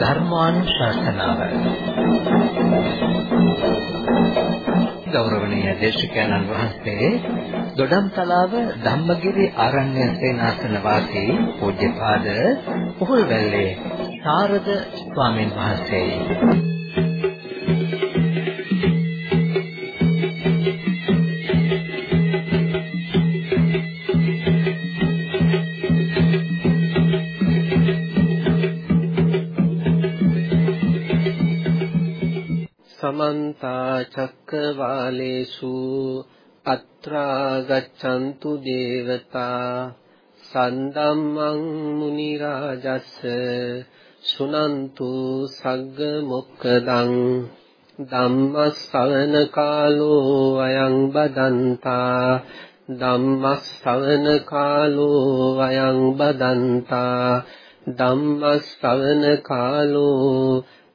ධර්මානුශාසනාව. ගෞරවනීය දේශකයන්න් වහන්සේ දොඩම්තලාව ධම්මගිරි ආරණ්‍ය සේනාසන වාසී පූජ්‍යපාද පොහොල්වැල්ලේ සාරද ස්වාමීන් වහන්සේයි සමන්තා චක්කවාලේසු අත්‍රා ගච්ඡන්තු දේවතා සන්දම්මං මුනි රාජස්ස සුනන්තු සග්ග මොක්කදං ධම්ම ශ්‍රවණ කාලෝ අයං බදන්තා ධම්ම ශ්‍රවණ කාලෝ අයං බදන්තා ධම්ම ශ්‍රවණ කාලෝ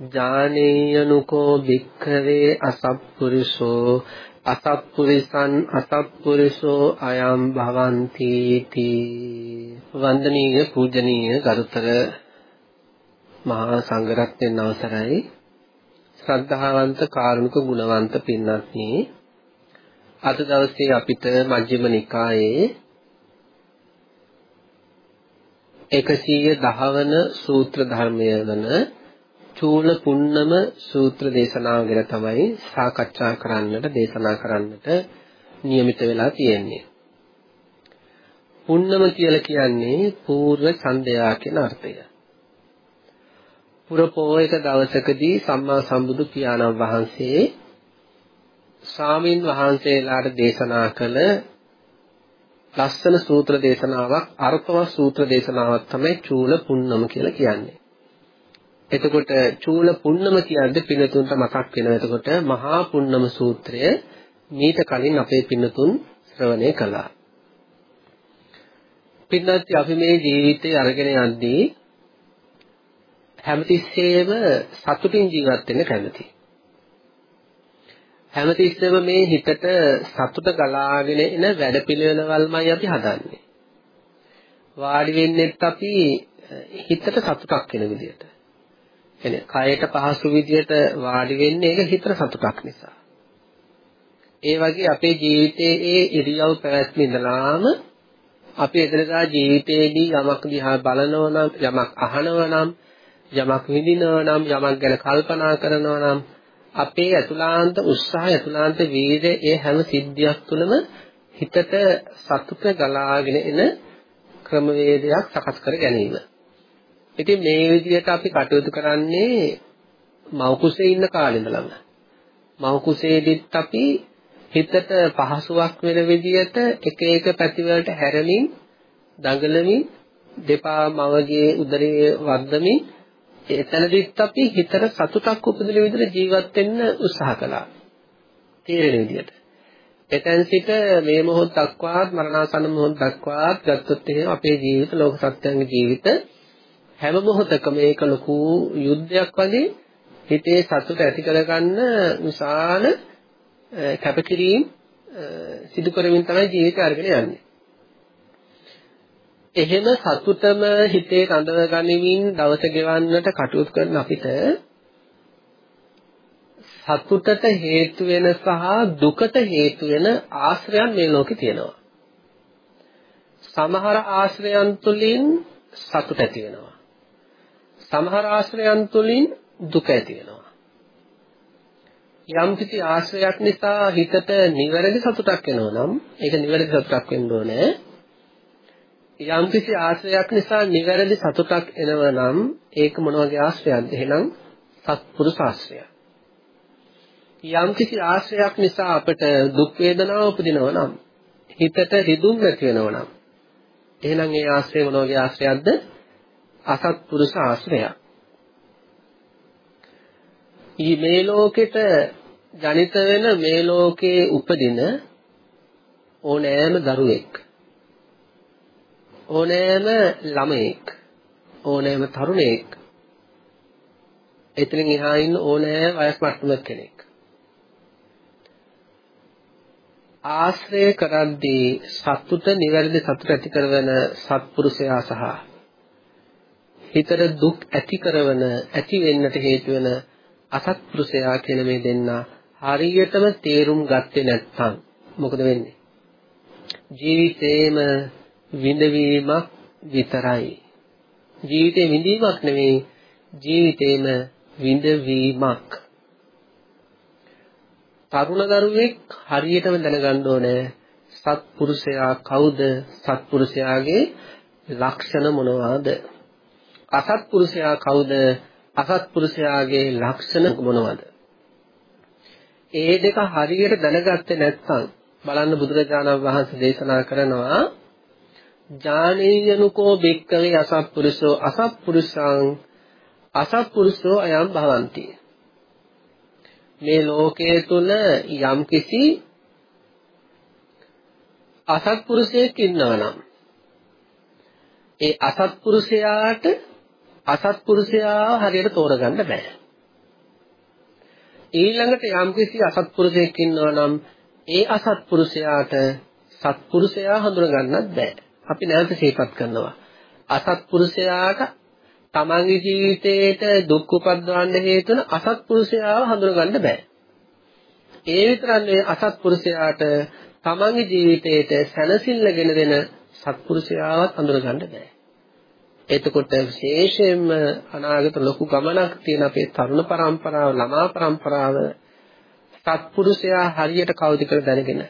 ජානේයනුකෝ භික්ඛවේ අසප්පුරිසෝ අසප්පුරිසං අසප්පුරිසෝ අයම් භවಂತಿ තී වන්දනීය පූජනීය ගරුතර මහා සංඝරත්නයන් අවසරයි. ශ්‍රද්ධාවන්ත කාරුණික ගුණවන්ත පින්වත්නි අද දවසේ අපිට මජ්ක්‍ධිම නිකායේ 110 වන සූත්‍ර ධර්මය වන චූල පුන්නම සූත්‍ර දේශනාව ගැන තමයි සාකච්ඡා කරන්නට දේශනා කරන්නට નિયમિત වෙලා තියෙන්නේ. පුන්නම කියලා කියන්නේ పూర్ව ඡන්දයා කියන අර්ථය. පුර පොයක දවසකදී සම්මා සම්බුදු පියාණන් වහන්සේ සාමින් වහන්සේලාට දේශනා කළ ලස්සන සූත්‍ර දේශනාවක් අර්ථවත් සූත්‍ර දේශනාවක් තමයි චූල පුන්නම කියලා කියන්නේ. එතකොට චූල පුන්නම කියන්නේ පින්නතුන්ට මතක් වෙනවා. එතකොට මහා පුන්නම සූත්‍රය මීට කලින් අපේ පින්නතුන් ශ්‍රවණය කළා. පින්නත් අපි මේ ජීවිතේ අරගෙන යද්දී හැමතිස්සෙම සතුටින් ජීවත් වෙන්න කැමතියි. හැමතිස්සෙම මේ හිතට සතුට ගලාගෙන එන වැඩපිළිවෙළවල්මයි අපි හදන්නේ. වාඩි වෙන්නෙත් අපි හිතට සතුටක් වෙන විදිහට. කියන්නේ කයට පහසු විදියට වාඩි වෙන්නේ ඒක හිතට සතුටක් නිසා. ඒ වගේ අපේ ජීවිතයේ ඒ ඉරියව් පැවැත්ම ඉඳලාම අපි එදිනදා ජීවිතයේදී යමක් දිහා බලනවා නම් යමක් අහනවා නම් යමක් විඳිනවා නම් යමක් ගැන කල්පනා කරනවා නම් අපේ අතුලාන්ත උත්සාහය අතුලාන්ත වීර්ය ඒ හැම සිද්ධියක් තුළම හිතට සතුට ගලාගෙන එන ක්‍රමවේදයක් සකස් කර ගැනීම. ඉතින් මේ විදිහට අපි කටයුතු කරන්නේ මව් කුසේ ඉන්න කාලේ ඉඳලම. මව් කුසේදීත් අපි හිතට පහසුවක් වෙන විදිහට එක එක පැතිවලට හැරමින් දඟලමින් දෙපා මවගේ උදරයේ වර්ධමින් එතනදිත් අපි හිතට සතුටක් උපදින විදිහට ජීවත් වෙන්න උත්සාහ කළා. තේරෙන විදිහට. එතෙන් සිට මේ මොහොත දක්වාත් මරණාසන්න මොහොත දක්වාත් ගත්තොත් එහෙම අපේ ජීවිත ලෝක සත්‍යංග ජීවිත හැම මොහොතකම මේක ලොකු යුද්ධයක් වගේ හිතේ සතුට ඇති කරගන්න විශාල කැපකිරීම සිදු කරමින් තමයි ජීවිතය අරගෙන යන්නේ. එහෙම සතුටම හිතේ රඳව ගනිමින් දවස ගෙවන්නට කටයුතු කරන අපිට සතුටට හේතු වෙන සහ දුකට හේතු වෙන ආශ්‍රයන් මේ ලෝකේ තියෙනවා. සමහර ආශ්‍රයන් තුලින් සතුට ඇති වෙනවා. සමහර ආශ්‍රයයන් තුලින් දුක ඇති වෙනවා. යම් කිසි ආශ්‍රයයක් නිසා හිතට නිවැරදි සතුටක් එනවා නම් ඒක නිවැරදි සතුටක් වෙන්න ඕනේ. යම් කිසි ආශ්‍රයයක් නිසා නිවැරදි සතුටක් එනවා නම් ඒක මොන වගේ ආශ්‍රයක්ද? එහෙනම් සත්පුරුෂ ආශ්‍රය. යම් කිසි ආශ්‍රයයක් නිසා අපට දුක් වේදනාව උපදිනවා නම් හිතට රිදුම් නැති වෙනවා නම් එහෙනම් ඒ ආශ්‍රය මොන වගේ ආශ්‍රයක්ද? අසත්පුරුෂ ආශ්‍රයයක්. මේ ලෝකෙට ජනිත වෙන මේ ලෝකයේ උපදින ඕනෑම දරුවෙක් ඕනෑම ළමයෙක් ඕනෑම තරුණයෙක් එතනින් එහා ඉන්න ඕනෑ වයස් මට්ටමක කෙනෙක් ආශ්‍රය කරද්දී සතුට නිවැරදි සතුට ඇති කරන සත්පුරුෂයා සහ හිතට දුක් ඇති කරන ඇති වෙන්නට හේතු වෙන අසත්පුරුෂයා කියන මේ දෙන්න හරියටම තේරුම් ගත්තේ නැත්නම් මොකද වෙන්නේ? ජීවිතේම විඳවීමක් විතරයි. ජීවිතේ විඳීමක් නෙවෙයි ජීවිතේම විඳවීමක්. තරුණ දරුවෙක් හරියටම දැනගන්න ඕනේ සත්පුරුෂයා කවුද? සත්පුරුෂයාගේ ලක්ෂණ මොනවාද? අසත්පුරුෂයා කවුද? අසත්පුරුෂයාගේ ලක්ෂණ මොනවාද? ඒ දෙක හරියට දැනගත්තේ නැත්නම් බලන්න බුදුරජාණන් වහන්සේ දේශනා කරනවා ඥානීයනුකෝ බික්කවේ අසත්පුරුෂෝ අසත්පුරුෂං අසත්පුරුෂෝ අයම් භවಂತಿ. මේ ලෝකයේ තුල යම්කිසි අසත්පුරුෂයෙක් ඉන්නවනම් ඒ අසත්පුරුෂයාට අසත්පුරුෂයාව හරියට තෝරගන්න බෑ ඊළඟට යම්කිසි අසත්පුරුෂයෙක් ඉන්නවනම් ඒ අසත්පුරුෂයාට සත්පුරුෂයා හඳුනගන්නත් බෑ අපි නැවත සිහිපත් කරනවා අසත්පුරුෂයාට තමන්ගේ ජීවිතේට දුක් උපද්දවන්න හේතු වෙන අසත්පුරුෂයාව හඳුනගන්න බෑ. ඒ විතරක් නෙවෙයි අසත්පුරුෂයාට තමන්ගේ ජීවිතේට සැනසෙල්ලගෙන දෙන සත්පුරුෂයාවත් හඳුනගන්න බෑ. එතකොට විශේෂයෙන්ම අනාගත ලොකු ගමනක් තියෙන අපේ තරුණ පරම්පරාව ළමා පරම්පරාව සත්පුරුෂයා හරියට කවුද කියලා දැනගෙන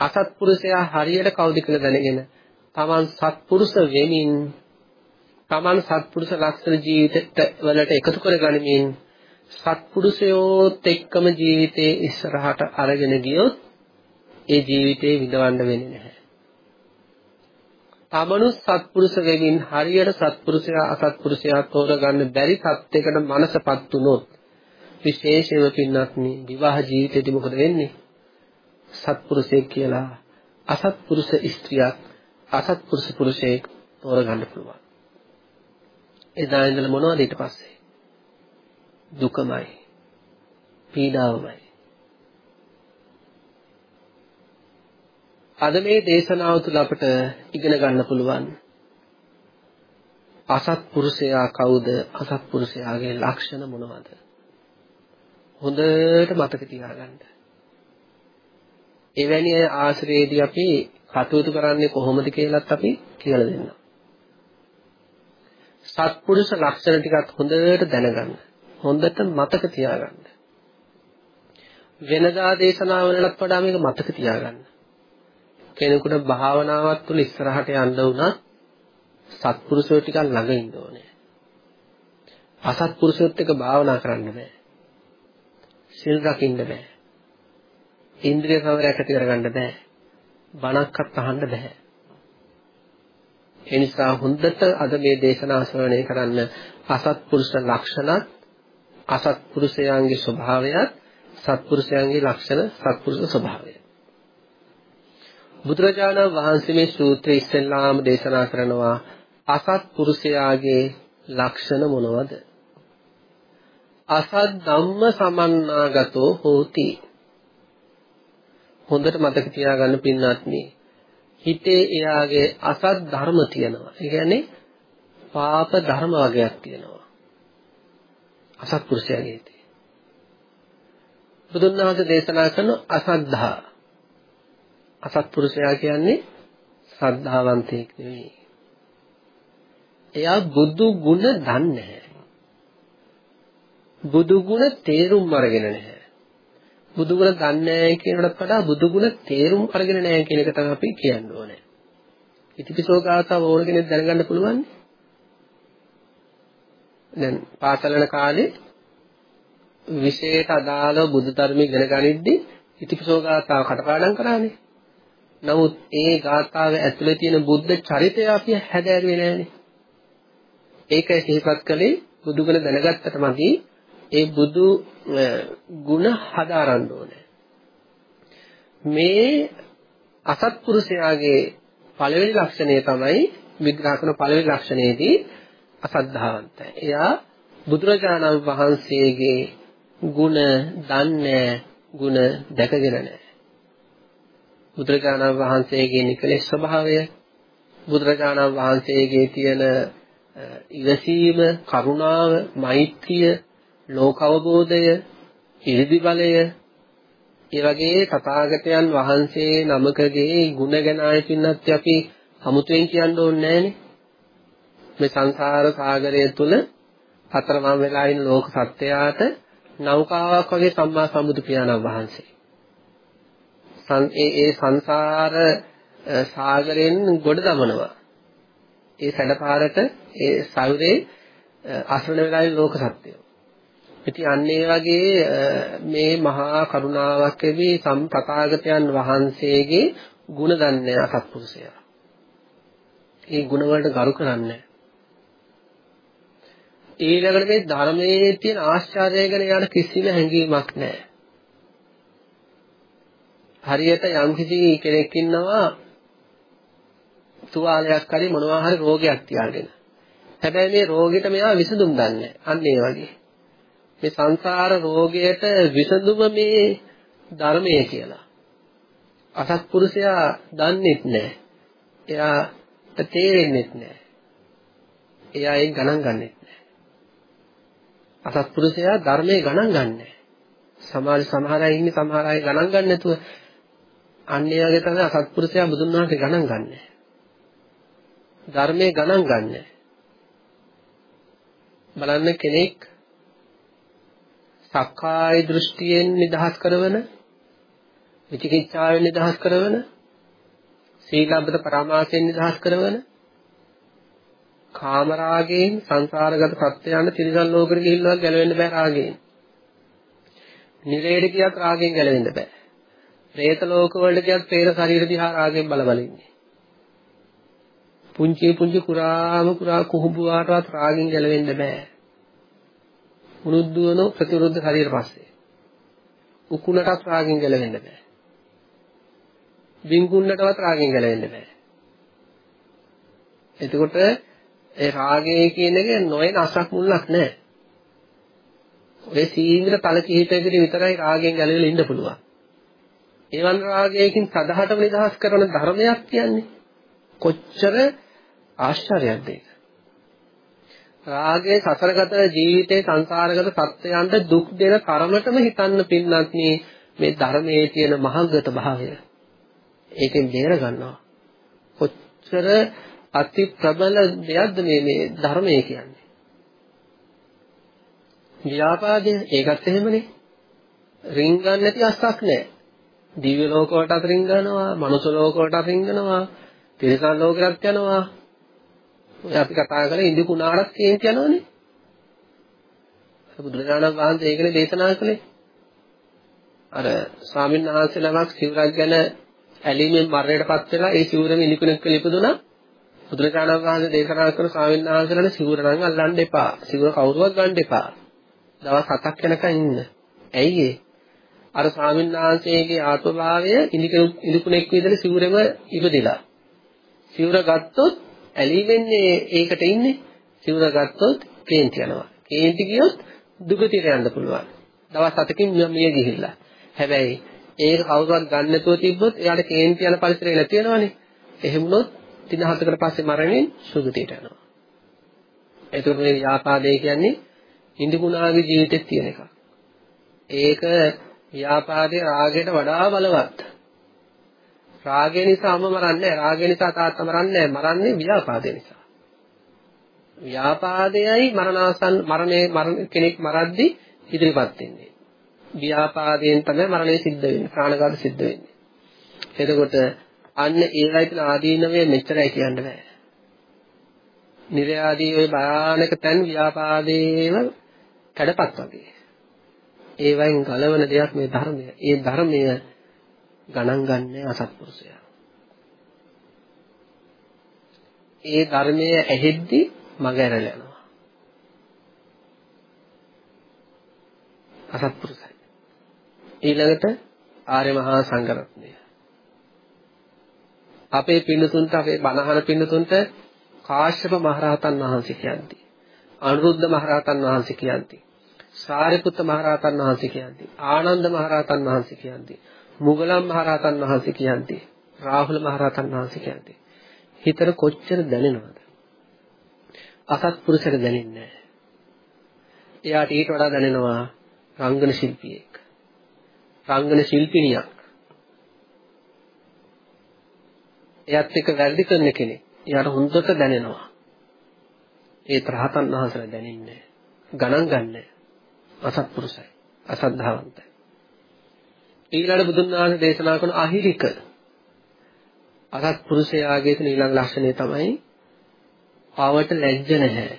අසත්පුරුෂයා හරියට කවුද කියලා දැනගෙන තමන් සත්පුරුෂ වෙමින් තමන් සත්පුරුෂ ලක්ෂණ ජීවිතයට වලට එකතු කරගනිමින් සත්පුරුෂයෝත් එක්කම ජීවිතේ ඉස්සරහට අරගෙන ගියොත් ඒ ජීවිතේ විඳවන්න වෙන්නේ නැහැ. තමනු සත්පුරුෂ වෙමින් හරියට සත්පුරුෂයා අසත්පුරුෂයා තෝරගන්න බැරි තත්යකට මනසපත් වුනොත් විශේෂයෙන්ම පින්වත්නි විවාහ ජීවිතේදී මොකද වෙන්නේ? සත්පුරුෂයෙක් කියලා අසත්පුරුෂ ස්ත්‍රියක් අසත්පුරුෂ පුරුෂයෙක් තෝරගන්න පුළුවන්. එදා ඉඳලා මොනවද ඊට පස්සේ? දුකමයි. පීඩාවමයි. අද මේ දේශනාව තුළ අපට ඉගෙන ගන්න පුළුවන් අසත්පුරුෂයා කවුද? අසත්පුරුෂයාගේ ලක්ෂණ මොනවද? හොඳට මතක තියාගන්න. එවැනි ආශ්‍රයේදී අපි කටයුතු කරන්නේ කොහොමද කියලාත් අපි කියලා දෙන්නම්. සත්පුරුෂ ලක්ෂණ ටිකත් හොඳට දැනගන්න. හොඳට මතක තියාගන්න. වෙනදා දේශනාවලට වඩා මේක මතක තියාගන්න. කෙනෙකුට භාවනාවක් තුළ ඉස්සරහට යන්න උනත් සත්පුරුෂයෝ ටිකක් ළඟ ඉන්න ඕනේ. අසත්පුරුෂයොත් එක්ක භාවනා කරන්න බෑ. සිල් රකින්න බෑ. ඉන්ද්‍රිය සංවරයක් ඇති කරගන්න බෑ. බණක්වත් අහන්න බෑ. ඒ නිසා හොඳට අද මේ දේශනා ශ්‍රවණය කරන්න අසත්පුරුෂ ලක්ෂණත් අසත්පුරුෂයන්ගේ ස්වභාවයත් සත්පුරුෂයන්ගේ ලක්ෂණ සත්පුරුෂ ස්වභාවය. බුදුරජාණන් වහන්සේ මේ සූත්‍රය ඉස්සෙල්ලාම දේශනා කරනවා අසත්පුරුෂයාගේ ලක්ෂණ මොනවද? අසත් ධම්ම සමන්නාගතෝ හෝති හොඳට මතක තියාගන්න පින්නත්නි හිතේ එයාගේ අසත් ධර්ම තියෙනවා. ඒ කියන්නේ පාප ධර්ම වගේක් තියෙනවා. අසත්පුරුෂයාගේ හිතේ. බුදුන් වහන්සේ දේශනා කරන අසද්ධා. අසත්පුරුෂයා කියන්නේ ශ්‍රද්ධාවන්තයෙක් නෙවෙයි. එයා බුදු ගුණ දන්නේ නැහැ. බුදු ගුණ තේරුම් අරගෙන නැහැ. බුදුගුණ දන්නේ නැහැ කියනකට වඩා බුදුගුණ තේරුම් අරගෙන නැහැ කියන එක තමයි අපි කියන්න ඕනේ. ඉතිපිසෝ ගාථාව ඕන කෙනෙක් දැනගන්න පුළුවන්. දැන් පාසල යන කාලේ විශේෂ අදාළ බුදු ධර්ම ඉගෙන ගනිද්දී ඉතිපිසෝ ගාථාව කටපාඩම් කරානේ. නමුත් ඒ ගාථාව ඇතුලේ තියෙන බුද්ධ චරිතය අපි හැදෑරුවේ නෑනේ. ඒකයි සිහිපත් කළේ බුදුගුණ දැනගත්තට මදි ඒ බුදු ගුණ හදාරන්න ඕනේ. මේ අසත්පුරුෂයාගේ පළවෙනි ලක්ෂණය තමයි විග්‍රහ කරන පළවෙනි ලක්ෂණයේදී අසද්ධාවන්තය. එයා බුදුරජාණන් වහන්සේගේ ගුණ දන්නේ ගුණ දැකගෙන නැහැ. බුදුරජාණන් වහන්සේගේ නිකලෙස් ස්වභාවය බුදුරජාණන් වහන්සේගේ තියෙන ඉවසීම, කරුණාව, මෛත්‍රිය, ලෝක අවබෝධය, ඉරිදි බලය, ඒ වගේ තථාගතයන් වහන්සේ නමකගේ ගුණ ගැන ආයෙත් අපි අමුතුවෙන් කියන්න ඕනේ නැහනේ. මේ සංසාර සාගරය තුල හතරමං වෙලා ඉන්න ලෝක සත්‍යයට නෞකාවක් වගේ සම්මා සම්බුදු පියාණන් වහන්සේ. ඒ ඒ සංසාර සාගරයෙන් ගොඩ දමනවා. ඒ සැඩපාරට ඒ සයුරේ අසරණ වෙලා ඉන්න ලෝක සත්‍යය. ඉතින් අන්න ඒ වගේ මේ මහා කරුණාවක් ලැබී සම් තථාගතයන් වහන්සේගේ ගුණ දන්නේ අසත්පුරුෂයා. ඒ ගුණ වලට ගරු කරන්නේ ඊළඟට මේ ධර්මයේ තියෙන ආශ්චර්යය ගැන යාට කිසිම හැඟීමක් නැහැ. හරියට යම්කිසි කෙනෙක් ඉන්නවා තුවාලයක් හරි මොනවා හරි රෝගයක් තියාගෙන. හැබැයි මේ රෝගෙට මෙයා විසඳුම් දන්නේ අන්න ඒ වගේ. මේ සංසාර රෝගයට විසඳුම මේ ධර්මය කියලා. අසත්පුරුෂයා දන්නේත් නැහැ. එයාට තේරෙන්නේත් නැහැ. එයා ඒක ගණන් ගන්නෙත් නැහැ. අසත්පුරුෂයා ධර්මයේ ගණන් ගන්නෑ. සමාජ සමහර අය ඉන්නේ සමහර අය ගණන් ගන්න නැතුව අන්න ඒ වගේ තමයි අසත්පුරුෂයා බුදුන් වහන්සේ ගණන් ගන්නෑ. ධර්මයේ ගණන් ගන්නෑ. බලන්න කෙනෙක් සක්කාය දෘෂ්ටියෙන් නිදහස් කරවන විචිකිච්ඡාවෙන් නිදහස් කරවන සීලබ්බත පරාමාසයෙන් නිදහස් කරවන කාමරාගයෙන් සංසාරගත සත්‍යයන් තිරිසන් ලෝකෙට ගිහිල්ලා ගැලවෙන්න බෑ රාගයෙන්. නිරේඩ කියත් රාගයෙන් ගැලවෙන්න බෑ. പ്രേත ලෝක වලට ගියත් പ്രേත ශරීර දිහා රාගයෙන් බල බල ඉන්නේ. පුංචි පුංචි කුරාම කුරා කුහුඹුවාටවත් රාගෙන් ගැලවෙන්න බෑ. උනුද්දවන ප්‍රතිවිරුද්ධ ශරීර පස්සේ. උකුණටත් රාගෙන් ගැලවෙන්න බෑ. බින්ගුන්නටවත් රාගෙන් ගැලවෙන්න බෑ. එතකොට ඒ රාගය කියන එක නොයන අසක් මුල්ලක් නැහැ. ඔය සීමිත තල කිහිපයකට විතරයි රාගයෙන් ගැලවිලා ඉන්න පුළුවන්. ඒවන් රාගයකින් සදහටම නිදහස් කරන ධර්මයක් කියන්නේ කොච්චර ආශ්චර්යයක්ද ඒක. රාගයේ සසරගත ජීවිතේ සංසාරගත සත්‍යයන්ට දුක් දෙන තරමටම හිතන්න පින්නත් මේ ධර්මයේ තියෙන මහඟත භාවය. ඒකෙන් බේර ගන්නවා. කොච්චර අති ප්‍රබල දෙයක්ද මේ මේ ධර්මය කියන්නේ. ව්‍යාපාදය ඒකත් එහෙමනේ. රින්ගන්නේ නැති අස්සක් නැහැ. දිව්‍ය ලෝක වලට රින්ගනවා, මනුෂ්‍ය ලෝක වලට රින්ගනවා, තිරිසන් ලෝකෙටත් යනවා. ඔය අපි කතා කරලා ඉන්දු කුණාරක් කේන්ති යනවනේ. බුදුරජාණන් වහන්සේ ඒකනේ දේශනා කළේ. අර ස්වාමීන් වහන්සේ ළමක් සිවුරක් ගැන ඇලීමෙන් මරණයටපත් වෙලා ඒ සිවුරම ඉනිකුණෙක් කියලා ඉපදුනා. බුදුරජාණන් වහන්සේ දේශනා කරන ස්වාමීන් වහන්සේලාට සිවුර නම් අල්ලන්න එපා. සිවුර කවුරුවත් ගන්න එපා. දවස් 7ක් යනකම් ඉන්න. ඇයි ඒ? අර ස්වාමීන් වහන්සේගේ ආත්මභාවය ඉනිකුණෙක් විදිහට සිවුරෙම ඉපදිලා. සිවුර ගත්තොත් ඇලී වෙන්නේ ඒකට ඉන්නේ. සිවුර ගත්තොත් කේන්ති යනවා. කේන්ති ගියොත් දුගතියට යන්න පුළුවන්. දවස් 7කින් මිය ගිහිල්ලා. හැබැයි ඒක කවුරුවත් ගන්න නැතුව තිබ්බොත් එයාට කේන්ති යන පරිසරය නැති වෙනවනේ. එහෙම වුණොත් දින හතකට පස්සේ මරණයෙන් සුගතියට යනවා. ඒකට මේ ව්‍යාපාදේ කියන්නේ ඉන්දිකුණාගේ ජීවිතෙත් තියෙන එකක්. ඒක ව්‍යාපාදයේ රාගයට වඩා බලවත්. රාගය නිසාම මරන්නේ රාගය නිසා තාත්තා මරන්නේ මරන්නේ ව්‍යාපාදය නිසා. ව්‍යාපාදයයි මරණාසන්න මරණේ මරණ කෙනෙක් මරද්දි ඉදිරිපත් වෙන්නේ. ව්‍යාපාදයෙන් තමයි මරණය සිද්ධ වෙන්නේ. ප්‍රාණඝාත සිද්ධ වෙන්නේ. එතකොට අන්න ඒවයි තියෙන ආදීනවේ මෙච්චරයි කියන්න බෑ. නිර්යාදී ওই භයානක තැන් ව්‍යාපාදේව කඩපත් වගේ. ඒවයින් ගලවන දෙයක් මේ ධර්මය. ඒ ධර්මය ගණන් ගන්න අසත්පුරුෂයා. ඒ ධර්මය ඇහෙද්දි මග ඇරලා යනවා. අසත්පුරුෂයි. ඊළඟට ආර්ය මහා සංඝරත්නය. අපේ පින්නතුන්ට අපේ බණහන පින්නතුන්ට කාශ්‍යප මහරහතන් වහන්සේ කියන්නේ. අනුරුද්ධ මහරහතන් වහන්සේ කියන්නේ. සාරිපුත්ත මහරහතන් වහන්සේ කියන්නේ. ආනන්ද මහරහතන් වහන්සේ කියන්නේ. මුගලන් මහරහතන් වහන්සේ කියන්නේ. රාහුල මහරහතන් වහන්සේ කියන්නේ. හිතට කොච්චර දැනෙනවද? අසත්පුරුෂයට දැනෙන්නේ නැහැ. එයාට ඊට වඩා දැනෙනවා රංගන ශිල්පියෙක්. රංගන ශිල්පිනියක්. එයත් එක්ක වැඩි කරන කෙනෙක්. එයාට හොඳට දැනෙනවා. ඒ ත්‍රාතන් වහන්සේලා දැනෙන්නේ ගණන් ගන්නෑ. අසත්පුරුෂයි. අසද්ධාවන්තයි. ඊළඟ බුදුන් වහන්සේ දේශනා කරන අහිරික අසත්පුරුෂයාගේ තියෙන ඊළඟ ලක්ෂණය තමයි පවට ලැජ්ජ නැහැ.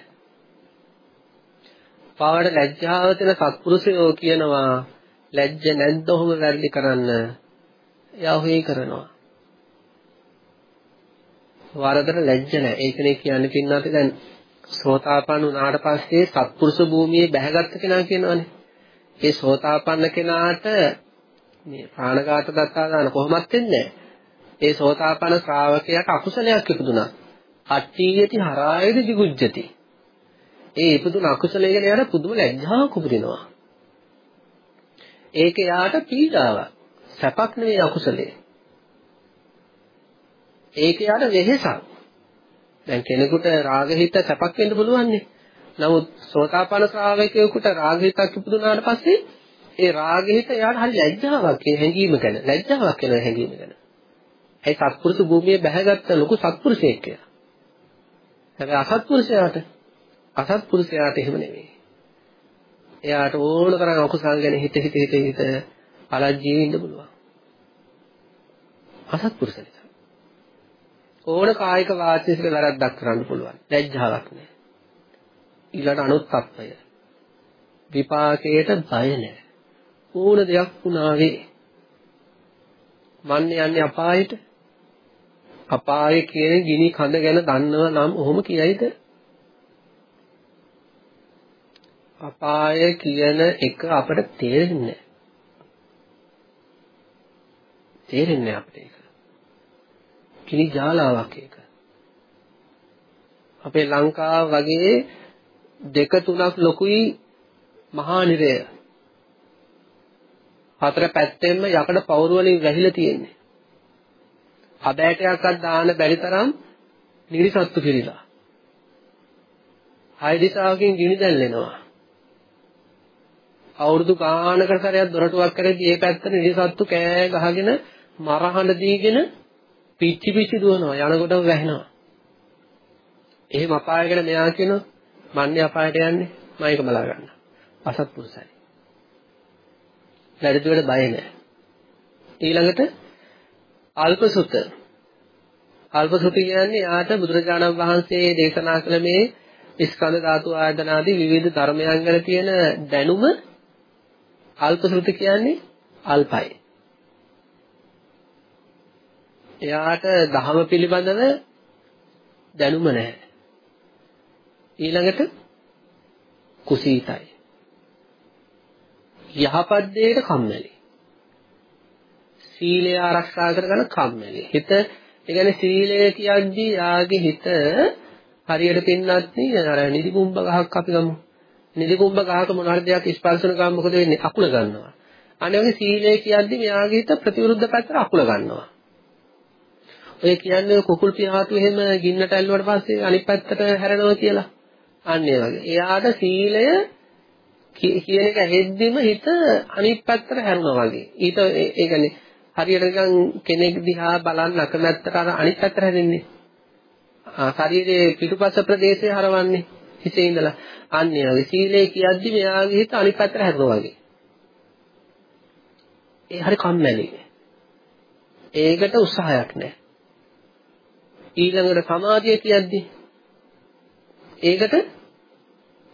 පවට ලැජ්ජාව තියෙන සත්පුරුෂයෝ කියනවා ලැජ්ජ නැද්ද ඔහොම වැරදි කරන්න. එයා ඔහේ කරනවා. වරදට ලැජ්ජ නැහැ. ඒකනේ කියන්නේ පින්නාති දැන් සෝතාපන්න වුණාට පස්සේ සත්පුරුෂ භූමියේ බැහැගත්ත කෙනා කියනවානේ. ඒ සෝතාපන්න කෙනාට මේ ප්‍රාණඝාත දත්තා දාන කොහොමත් වෙන්නේ ඒ සෝතාපන්න ශ්‍රාවකයාට අකුසලයක් ඉපදුනා. අට්ඨීයති හරායද jigucchati. ඒ ඉපදුන අකුසලය ගැන යාට පුදුම ලැජ්ජාවක් උපදිනවා. ඒක යාට පීඩාවක්. සැපක් නෙවෙයි අකුසලේ. ඒක යාට වෙහෙසක්. දැන් කෙනෙකුට රාගහිත සැපක් වෙන්න පුළුවන් නේ. නමුත් සෝතාපන්න ශ්‍රාවකයෙකුට රාගහිතක් ඉපදුනාට පස්සේ ඒ රාගහිත එයාට හරි ලැජ්ජාවක් ඒ හැඟීම ගැන ලැජ්ජාවක් වෙන හැඟීම ගැන. ඒ සත්පුරුෂ භූමියේ බැහැගත්ත ලොකු සත්පුරුෂයෙක් කියලා. හැබැයි අසත්පුරුෂයාට අසත්පුරුෂයාට එහෙම නෙවෙයි. එයාට ඕන තරම් අකුසල් ගැන හිත හිත හිත හිත අලජ්ජී වෙන්න පුළුවන්. අසත්පුරුෂ නිසා. ඕන කායික වාචික වැරද්දක් කරන්න පුළුවන්. ලැජ්ජාවක් නැහැ. ඊළඟ අනුත්ප්පය. විපාකයට බය නැහැ. ඕන දෙයක් වුණාවේ මන්නේ යන්නේ අපායට අපාය කියන ගිනි කඳ ගැන දන්නව නම් ඔහොම කියයිද අපාය කියන එක අපිට තේරෙන්නේ තේරෙන්නේ අපිට ඒක කිනි ජාලාවක් ඒක අපේ ලංකාව වගේ දෙක තුනක් ලොකුයි මහා නිරය හතර පැත්තෙන්ම යකඩ පවුරු වලින් වැහිලා තියෙන්නේ. අබෑටයක්වත් දාන්න බැරි තරම් නිරිසත්තු පිළිලා. හය දිශාවකින් ගිනි දැල්ලෙනවා. අවුරුදු ගානකට සැරයක් දොරටුවක් කරේදී මේ පැත්තට නිරිසත්තු කෑ ගහගෙන මරහඬ දීගෙන පිච්චි පිච්චි දුවනවා යනකොටම වැහෙනවා. එහෙම අපායකට මෙයා කියනවා මන්නේ අපායට යන්නේ මම ඒක බලා ගන්න. අසත්පුරුසයි. වැඩිදුවට බය නැහැ. ඊළඟට අල්පසුත. අල්පසුත කියන්නේ යාට බුදුරජාණන් වහන්සේ දේශනා කළ මේ ස්කන්ධ ධාතු ආයතන ආදී විවිධ ධර්මයන් ගැන තියෙන දැනුම අල්පසුත කියන්නේ අල්පයි. එයාට ධහම පිළිබඳව දැනුම නැහැ. ඊළඟට කුසීතයි. යහපත් දෙයට කම්මැලි. සීලය ආරක්ෂා කරගන්න කම්මැලි. හිත ඒ කියන්නේ සීලය කියද්දී යාගේ හිත හරියට පින්නත් අර නිදිකුම්බ ගහක් අපි ගමු. නිදිකුම්බ ගහක මොන හරි දෙයක් ස්පර්ශන ගාම මොකද වෙන්නේ? අකුල ගන්නවා. අනේ වගේ සීලය කියද්දී මෙයාගේ හිත ප්‍රතිවිරුද්ධ පැත්තට අකුල ගන්නවා. ඔය කියන්නේ කුකුල් පියාතු එහෙම ගින්නට ඇල්ලුවට පස්සේ අනිත් පැත්තට හැරෙනවා කියලා. අන්න ඒ වගේ. එයාට සීලය කියන එක හෙද්දිම හිත අනිත් පැත්තට හැරුණා වගේ. ඊට ඒ කියන්නේ හරියට නිකන් කෙනෙක් දිහා බලන්න අකමැත්තට අර අනිත් පැත්තට හැදෙන්නේ. ශරීරයේ පිටුපස ප්‍රදේශය හරවන්නේ හිතේ ඉඳලා. අන්නේ වගේ සීලය කියද්දි මෙයාගේ හිත අනිත් පැත්තට හැරුණා වගේ. ඒ හරි කම්මැලි. ඒකට උත්සාහයක් නැහැ. ඊළඟට සමාධිය කියද්දි ඒකට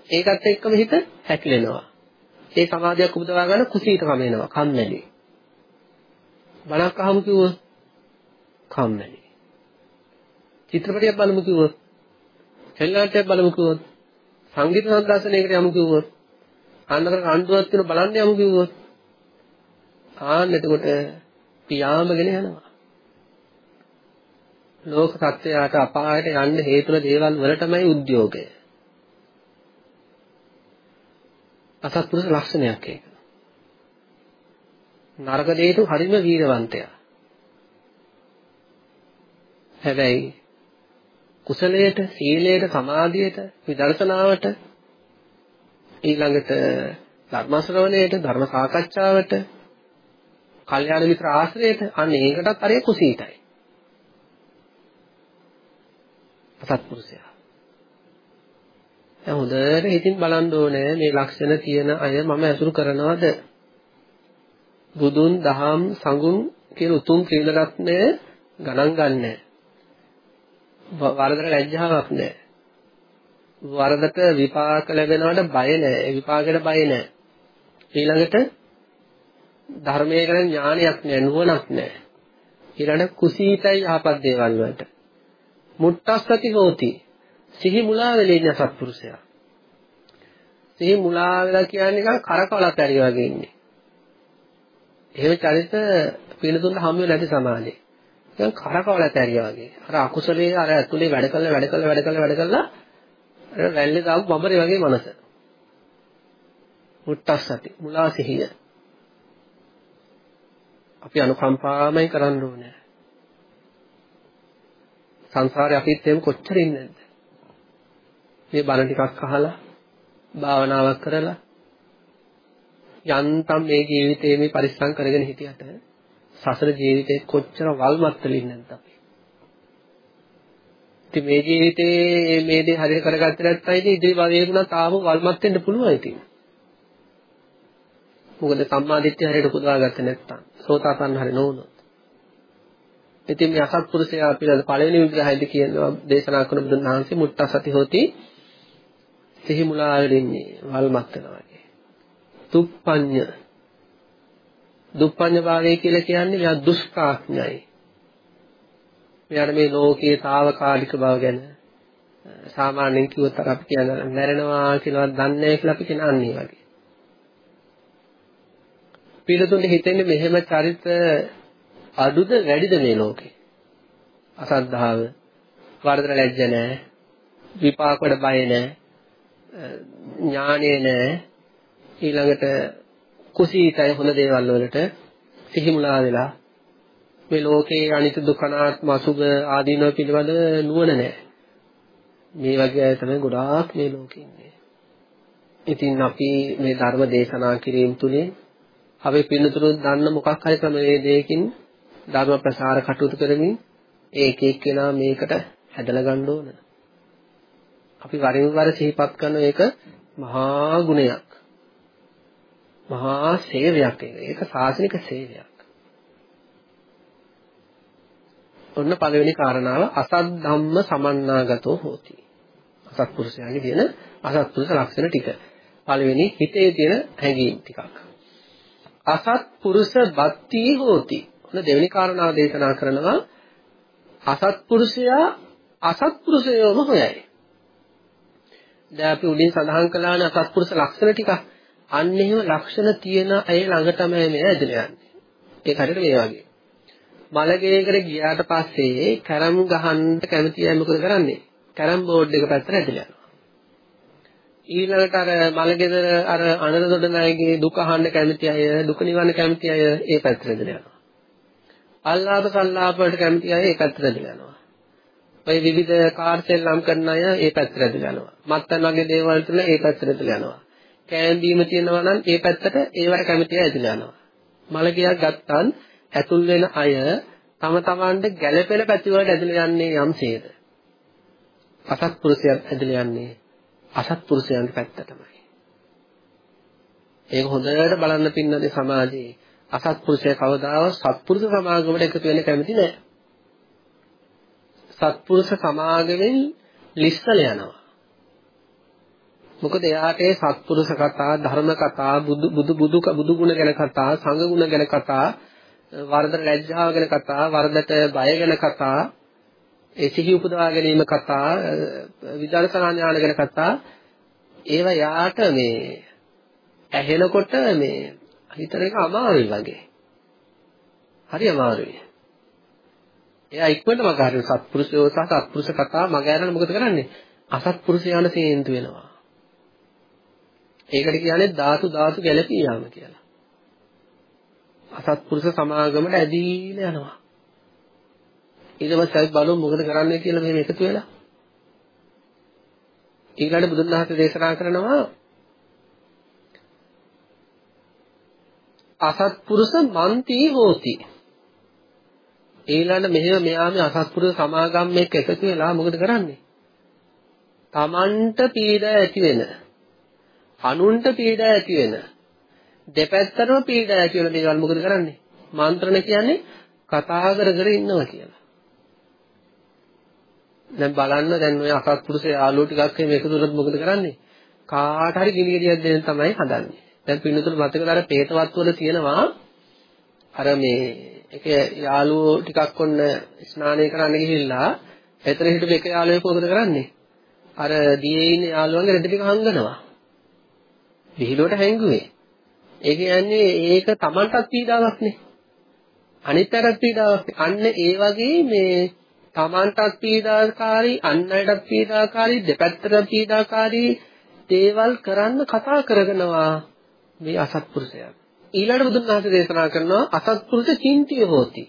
ඒකත් එක්කම හිත හැකිලෙනවා. ඒ සමාධියක් උපදවා ගන්න කුසීතකම එනවා. කම්මැලි. බණක් අහමු කිව්ව කම්මැලි. චිත්‍රපටයක් බලමු කිව්වොත් ටෙලිනාට්‍යයක් බලමු කිව්වොත් සංගීත සම්දර්ශනයකට යමු කිව්වොත් අන්නතර කණ්ඩුවක් තියෙන බලන්න යමු කිව්වොත් ආන්න එතකොට පියාඹගෙන යනවා ලෝක සත්‍යයට අපායට යන්න හේතුන දේවල් වලටමයි උද්‍යෝගය. අසත්පුරුෂ ලක්ෂණයක් ඒක. නරක දෙයට හරිම වීරවන්තයා. හැබැයි කුසලයට, සීලයට, සමාධියට, විදර්ශනාවට ඊළඟට ධර්ම ශ්‍රවණයට, ධර්ම සාකච්ඡාවට, කල්යාණ මිත්‍ර ආශ්‍රයයට අන්න ඒකටත් අරේ කුසීතයි. අසත්පුරුෂයා. දැන් හොඳට හිතින් බලන්න ඕනේ මේ ලක්ෂණ තියෙන අය මම ඇසුරු කරනවද? බුදුන්, දහම්, සංඝුන් කියන උතුම් ත්‍රිවිධ ගණන් ගන්නෑ. වරදට ලැජ්ජාවක් නැහැ. වරදට විපාක ලැබෙනවට බය නැහැ. ඒ විපාකයට බය නැහැ. ඊළඟට ධර්මයේ ගැන ඥානයක් නැහැ, නුවණක් නැහැ. ඊළඟ කුසීතයි යහපත් දේවල් වලට. මුට්ටස්සති හෝති. සිහි මුලා වෙලේ ඉන්න සත්පුරුෂයා. සිහි මුලා වෙලා කියන්නේ නිකන් කරකවලක් ඇරි වගේ ඉන්නේ. එහෙම චරිත පිළිතුරු හම්බ වෙන්නේ නැති සමාජේ. නිකන් කරකවල තැරියා වගේ. අර අකුසලයේ අර ඇතුලේ වැඩ කළා වැඩ කළා වැඩ කළා වැඩ කළා අර රැල්ලේ දාපු බඹරේ වගේ මනස. මුට්ටස්සති මුලා සිහිය. අපි අනුකම්පාමයි කරන්න ඕනේ. සංසාරේ අපිත් එහෙම කොච්චර ඉන්නේ නැද්ද? මේ බණ ටිකක් අහලා භාවනාවක් කරලා යන්තම් මේ ජීවිතේ මේ පරිස්සම් කරගෙන හිටියට සසර ජීවිතේ කොච්චර වල්මත් වෙලින් නැද්ද අපි. ඉතින් මේ ජීවිතේ මේ දේ හරියට කරගත්තේ නැත්නම් ඉතින් ඉදිරි භවයේකුණත් ආව වල්මත් වෙන්න පුළුවන් ඉතින්. මොකද සම්මාදිට්ඨිය හරියට උපදවාගත්තේ නැත්නම් සෝතාපන්න හරිය නොවුනොත්. ඉතින් මේ අසත්පුරුෂයා පිළිබඳ පළවෙනි විග්‍රහයේදී කියනවා දේශනා කරන බුදුන් වහන්සේ මුට්ටසති හොති සිහි මුලා වෙන්නේ වල්මත් වෙනවා වගේ. තුප්පඤ්ඤ දුප්පඤ්ඤ භාවය කියලා කියන්නේ මෙයා දුෂ්පාඥයි. මෙයාට මේ ලෝකයේ తాවකාලික බව ගැන සාමාන්‍යයෙන් කිව්වොත් අර අපි කියන මැරෙනවා කියලාවත් දන්නේ නැහැ කියලා අපි කියන්නේ වගේ. පිළිතුරේ හිතෙන්නේ මෙහෙම චරිත අඩුද වැඩිද මේ ලෝකේ? අසද්ධාව, වර්ධන ලැජ්ජ නැහැ, විපාක වල බය නැහැ, ඥානෙ නැහැ, ඊළඟට කුසීතය හොඳ දේවල් වලට සිහිමුලා වෙලා මේ ලෝකේ අනිත්‍ය දුක්ඛ අනාත්ම අසුභ ආදීනව පිළිබඳ නුවණ නැහැ. මේ වගේ අය තමයි ගොඩාක් මේ ලෝකේ ඉන්නේ. ඉතින් අපි මේ ධර්ම දේශනා කිරීම තුලින් අපි පින්නතුරු දන්න මොකක් හරි ක්‍රමවේදයකින් ධර්ම ප්‍රසාර කටයුතු කරමින් ඒක එක්කෙනා මේකට හැදලා ගන්න ඕන. අපි වරින් වර සිහිපත් කරන එක මහා ගුණයක්. මහා සේවයක් ඒක. ඒක සාසනික සේවයක්. ඔන්න පළවෙනි කාරණාව අසත් ධම්ම සමන්නාගතෝ හෝති. අසත්පුරුෂයාගේ තියෙන අසත්පුරුෂ ලක්ෂණ ටික. පළවෙනි හිතේ තියෙන හැඟීම් ටිකක්. අසත්පුරුෂ බත්ති හෝති. ඔන්න දෙවෙනි කාරණාව දේශනා කරනවා අසත්පුරුෂයා අසත්පුරුෂයෝම හොයයි. දැන් අපි උඩින් සඳහන් කළානේ අසත්පුරුෂ ලක්ෂණ ටිකක්. අන්න එහෙම ලක්ෂණ තියෙන අය ළඟ තමයි මේ ඇදලා යන්නේ. ඒක හරියට මේ වගේ. මලගේකට ගියාට පස්සේ කැරම් ගහන්න කැමති අය මොකද කරන්නේ? කැරම් බෝඩ් එක පැත්තට ඇදලා යනවා. ඊළඟට අර මලගෙදර අර අනර දොඩනායගේ දුක අහන්න කැමති අය, දුක නිවන්න කැමති අය ඒ පැත්තට ඇදලා යනවා. අල්ලාප සල්ලාප වලට කැමති අය ඒ පැත්තට ඇදලා යනවා. ඔය විවිධ කාර් සෙල්ලම් කරන අය ඒ පැත්තට ඇදලා යනවා. මත්තන් වගේ දේවල් තුළ ඒ පැත්තට ඇදලා යනවා. කෑම්බීම තියෙනවා නම් ඒ පැත්තට ඒවට කැමතිව ඇදලා යනවා. මලකියක් ගත්තන් ඇතුල් වෙන අය තම තමන්ට ගැළපෙන පැති වලට ඇදලා යන්නේ යම්සේද. අසත්පුරුෂයන් ඇදලා යන්නේ අසත්පුරුෂයන්ගේ පැත්තටමයි. ඒක හොඳට බලන්න පින්නදී සමාජයේ අසත්පුරුෂය කවදාවත් සත්පුරුෂ සමාගමකට එකතු වෙන්න කැමති නැහැ. සත්පුරුෂ සමාගමෙන් ලිස්සල යනවා. මොකද එයාට ඒ සත්පුරුෂ කතා, ධර්ම කතා, බුදු බුදු බුදු බුදු ගුණ ගැන කතා, සංඝ ගුණ ගැන කතා, වරදට ලැජ්ජාව ගැන කතා, වරදට බය ගැන කතා, ඒ සිහි උපදවා ගැනීම කතා විදර්ශනා ඥාන ගැන කතා ඒවා යාට මේ ඇහෙනකොට මේ හිතන එක අමාරුයි වගේ. හරි අමාරුයි. එයා ඉක්මනට මග හරින සත්පුරුෂයෝ සහ සත්පුරුෂ කතා මග ඇරලා මොකද කරන්නේ? අසත්පුරුෂයන් තේන්තු වෙනවා. ඒකට කියන්නේ ධාතු ධාතු ගැළපී යාම කියලා. අසත්පුරුෂ සමාගමට ඇදීලා යනවා. ඊට පස්සේ අපි බලමු මොකද කරන්නේ කියලා මෙහෙම එකතු වෙලා. ඊළඟට බුදුන් වහන්සේ දේශනා කරනවා අසත්පුරුෂ මන්ති හෝති. ඊළඟ මෙහෙම මෙයා මේ අසත්පුරුෂ සමාගම් එක්ක එකතු වෙලා මොකද කරන්නේ? තමන්ට පීඩා ඇති වෙන අනුන්ට පීඩා ඇති වෙන දෙපැත්තටම පීඩා ඇති වෙන දේවල් මොකද කරන්නේ? මන්ත්‍රණ කියන්නේ කතා කර කර ඉන්නවා කියලා. දැන් බලන්න දැන් ඔය අසත්පුරුෂ යාළුවෝ ටිකක් එහෙම එකතු වුණොත් මොකද කරන්නේ? කාට හරි ගිනි ගෙඩියක් දෙන්න තමයි හදන්නේ. දැන් පින්නතුල මතකද අර පේතවත් වල තියෙනවා අර මේ එක යාළුවෝ ටිකක් ඔන්න ස්නානය කරන්න ගිහිල්ලා එතන හිටපු එක යාළුවෙක් මොකද කරන්නේ? අර දියේ ඉන්න යාළුවන්ගේ රෙදි ටික හංගනවා. විහිළුවට හැංගුවේ. ඒ කියන්නේ ඒක Tamanටත් පීඩාවක් නේ. අනිත් අයටත් පීඩාවක්. අන්න ඒ වගේ මේ Tamanටත් පීඩාකාරී, අන් අයටත් පීඩාකාරී, දෙපැත්තට පීඩාකාරී දේවල් කරන්න කතා කරගෙනවා මේ අසත්පුරුෂයන්. ඊළඟ බුදුන් වහන්සේ දේශනා කරනවා අසත්පුරුෂ චින්තිය හෝති.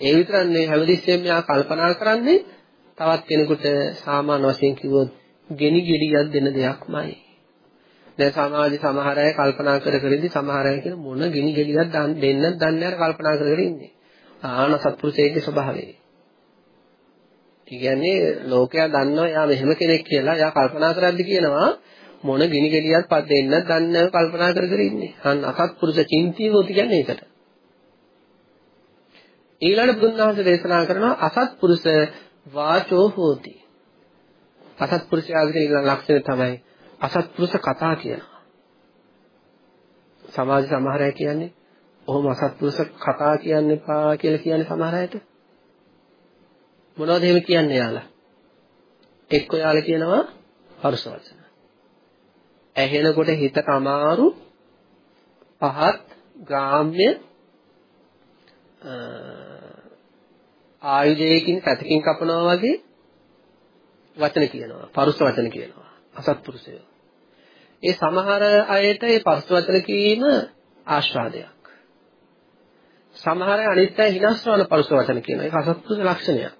ඒ විතරක් නෙවෙයි හැමදෙස්සෙම යා කල්පනා කරන්නේ තවත් කෙනෙකුට සාමාන්‍ය වශයෙන් කිව්වොත් ගෙනි ගෙඩියක් දෙන දෙයක්මයි. දැන් සමාජයේ සමහර අය කල්පනා කර කර ඉඳි සමහර අය කියන මොන ගෙනි ගෙඩියක් දෙන්න දන්නේ නැහැ කල්පනා කර කර ඉන්නේ. ආන සත්පුරුෂයෙක්ගේ ස්වභාවය. ඒ කියන්නේ ලෝකයා දන්නවා යා මෙහෙම කෙනෙක් කියලා යා කල්පනා කරද්දි කියනවා මොන ගිනි ගෙඩියක් පත් දෙන්න දන්නේ නැහැ කල්පනා කර කර ඉන්නේ. අන්න අසත්පුරුෂ චින්තිය හොති කියන්නේ ඒකට. ඊළඟ බුදුන් වහන්සේ දේශනා කරනවා අසත්පුරුෂ වාචෝ හෝති. අසත්පුරුෂයාගේ ඊළඟ ලක්ෂණය තමයි අසත්පුරුෂ කතා කියනවා. සමාජ සමහර අය කියන්නේ ඔහොම අසත්පුරුෂ කතා කියන්න එපා කියලා කියන්නේ සමහර අයට. මොනවද එහෙම කියන්නේ යාලා? එක්ක යාලා කියනවා පරුස වචන. ඇහෙනකොට හිතට අමාරු පහත් ග්‍රාම්‍ය ආයුධයකින් පැතකින් කපනවා වගේ වචන කියනවා පරුස වචන කියනවා අසත්පුරුෂයෝ. ඒ සමහර අයට ඒ පරුස වචන කීම ආශ්‍රාදයක්. සමහර අනිත් අය හිනස්වන පරුස වචන කියනවා. ඒක අසත්පුරුෂ ලක්ෂණයක්.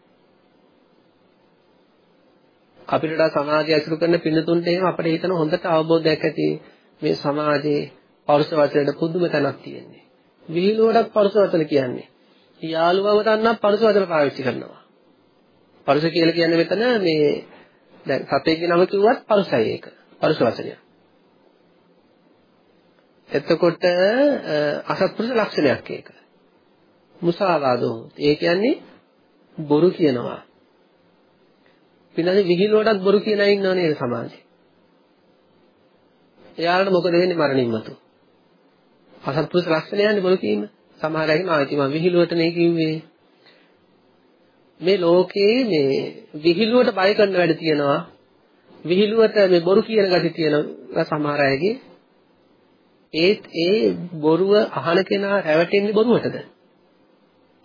අපිට වඩා සමාජය අසුරු කරන පින්නතුන්ට එහෙම අපිට හිතන හොඳට අවබෝධයක් ඇති මේ සමාජයේ පරුස වචනට පුදුම තැනක් තියෙන්නේ. විහිළුවටත් පරුස වචන කියන්නේ. යාළුවව තන්නක් පරුස වචන පාවිච්චි කරනවා. පරුස කියලා කියන්නේ මෙතන මේ දැන් සතේගේ නම කිව්වත් පරුසයි ඒක. පරුස වචනය. එතකොට අසත්පුරුෂ ලක්ෂණයක් ඒක. මුසාවාදෝ. ඒ කියන්නේ බොරු කියනවා. පින්නදී විහිළුවටත් බොරු කියන අය ඉන්නව නේද සමාජේ. එයාලට මොකද වෙන්නේ මරණින් මතු? අසත්පුරුෂ ලක්ෂණයන්නේ බොරු කීම. සමහර අය කියනවා ඉතින් මම විහිළුවට නේ කිව්වේ. මේ ලෝකේ මේ විහිළුවට බය කරන වැඩ තියෙනවා. විහිළුවට මේ බොරු කියන gati තියෙනවා සමහර අයගේ. ඒත් ඒ බොරුව අහන කෙනා රැවටෙන්නේ බොරුවටද?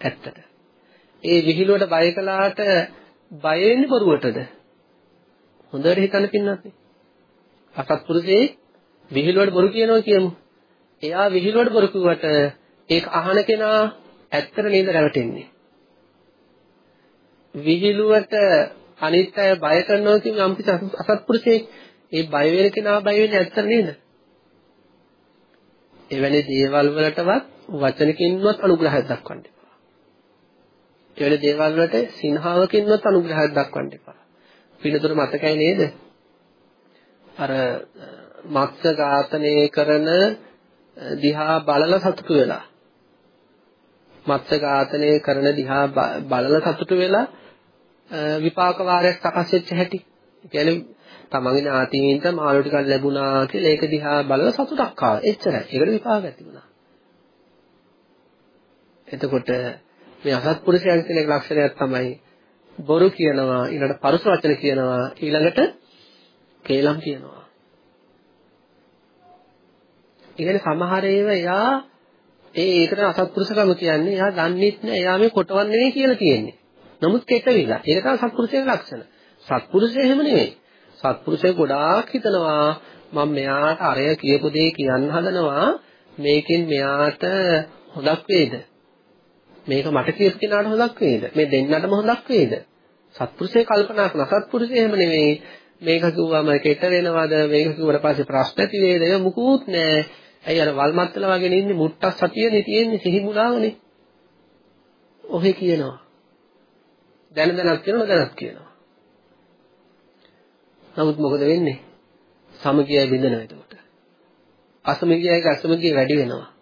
ඇත්තට. ඒ විහිළුවට බය කළාට බය වෙන්නේ බොරුවටද? හොඳට හිතන්න පින්නත්. අසත්පුරුෂේ විහිළුවට බොරු කියනවා කියමු. එයා විහිළුවට බොරු කිව්වට ඒක අහන කෙනා ඇත්තට නේද රැවටෙන්නේ. විහිළුවට අනිත් අය බය කරනවා කියන යම් කිසි අසත්පුරුෂයෙක් ඒ බය වෙන කෙනා බය වෙන්නේ ඇත්තට නේද? එවැනි දේවල් වලටවත් වචනකින්වත් අනුග්‍රහයක් දක්වන්න එවැනි දේවල් වලට සිනහාවකින්වත් අනුග්‍රහයක් දක්වන්න එපා. පිළිතුර මතකයි නේද? අර මත්ස්‍ය ඝාතනය කරන දිහා බලලා සතුටු වෙලා මත්ස්‍ය ඝාතනය කරන දිහා බලලා සතුටු වෙලා විපාක වාරයක් සකස් වෙච්ච හැටි. ඒ කියන්නේ තමන්ගේ ඥාතීන්ට මාළු ටිකක් ලැබුණා කියලා ඒක දිහා බලලා සතුටක් ආවා. එච්චරයි. ඒකට විපාක ඇති වුණා. එතකොට මේ අසත්පුරුෂයන් කියන ලක්ෂණයක් තමයි බොරු කියනවා ඊළඟට පරුස වචන කියනවා ඊළඟට කේලම් කියනවා ඉතින් සමහර ඒවා එයා ඒ ඒකට අසත්පුරුෂකම කියන්නේ එයා දන්නේත් නෑ එයා මේ කොටවන්නේ නෙවෙයි කියලා කියන්නේ. නමුත් කෙටවිලා. ඒක තමයි සත්පුරුෂයේ ලක්ෂණ. සත්පුරුෂය එහෙම නෙවෙයි. සත්පුරුෂය ගොඩාක් හිතනවා මම මෙයාට අරය කියපු දේ කියන්න හදනවා මේකෙන් මෙයාට හොදක් වේද? මේක මට කියපු කෙනාට හොදක් වේද? මේ දෙන්නටම හොදක් වේද? සත්පුරුෂය කල්පනා කරන සත්පුරුෂය එහෙම නෙවෙයි. මේක කිව්වම කෙට වෙනවද? මේක කිව්වට පස්සේ ප්‍රශ්න ඇති වේද? ඒක මුකුත් නෑ. ඇයි අර වල්මත්තල වගේ ඉන්නේ මුට්ටක් සතියනේ තියෙන්නේ සිහිමුලාවනේ. ඔහෙ කියනවා. දැන දැනක් කියනවා දැනක් කියනවා. නමුත් මොකද වෙන්නේ? සමගියයි බිඳනවා එතකොට. අසමගියයි අසමගිය වැඩි වෙනවා.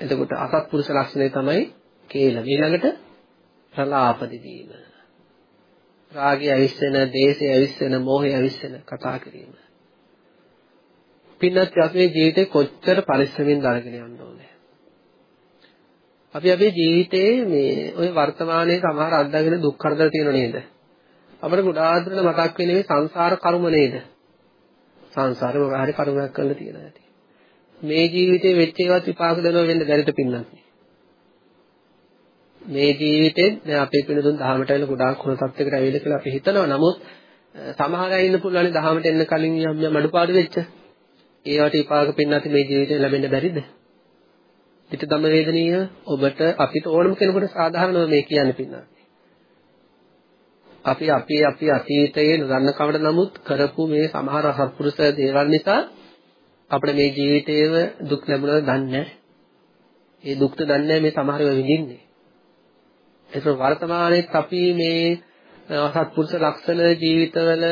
එතකොට අසත්පුරුෂ ලක්ෂණය තමයි කේල. ඊළඟට ප්‍රලාප දෙදීම. රාගය ඇවිස්සෙන, දේශය ඇවිස්සෙන, මෝහය ඇවිස්සෙන කතා කිරීම. පින්නත් අපේ ජීවිතේ කොච්චර පරිස්සමින් දරගෙන යන්න ඕනේ. අපි අපේ ජීවිතේ මේ ওই වර්තමානයේ සමහර අත්දැකෙන දුක් කරදර තියෙන නේද? අපිට ගොඩාක් දුරට මතක් වෙන්නේ මේ සංසාර කර්ම නේද? සංසාරේ මොකක් හරි කර්මයක් කරලා තියෙන ඇති. මේ ජීවිතේ වෙච්ච ඒවත් විපාක දෙනවා වෙන්න බැරිද පින්නත්? මේ ජීවිතේ දැන් අපේ පිනදුන් දහමට වෙන ගොඩාක් හොඳ තත්යකට ඇවිල්ලා කියලා අපි හිතනවා. නමුත් සමහර අය ඉන්න පුළුවන් දහමට එන්න කලින් යම් යම් අඩුපාඩු වෙච්ච ඒවට විපාක පින්නත් මේ ජීවිතේ ලැබෙන්න බැරිද? පිට දම වේදනීය ඔබට අපිට ඕනම කෙනෙකුට සාධාරණව මේ කියන්න පින්නත්. අපි අපි අපි අතීතයේ නොදන්න කවට නමුත් කරපු මේ සමහර අසත්පුරුෂ දේවල් නිසා අපිට මේ ජීවිතේව දුක් ලැබුණා දන්නේ ඒ දුක්ත දන්නේ මේ සමහරව විඳින්නේ. ඒක වර්තමානයේත් අපි මේ අසත්පුරුෂ ලක්ෂණ ජීවිතවල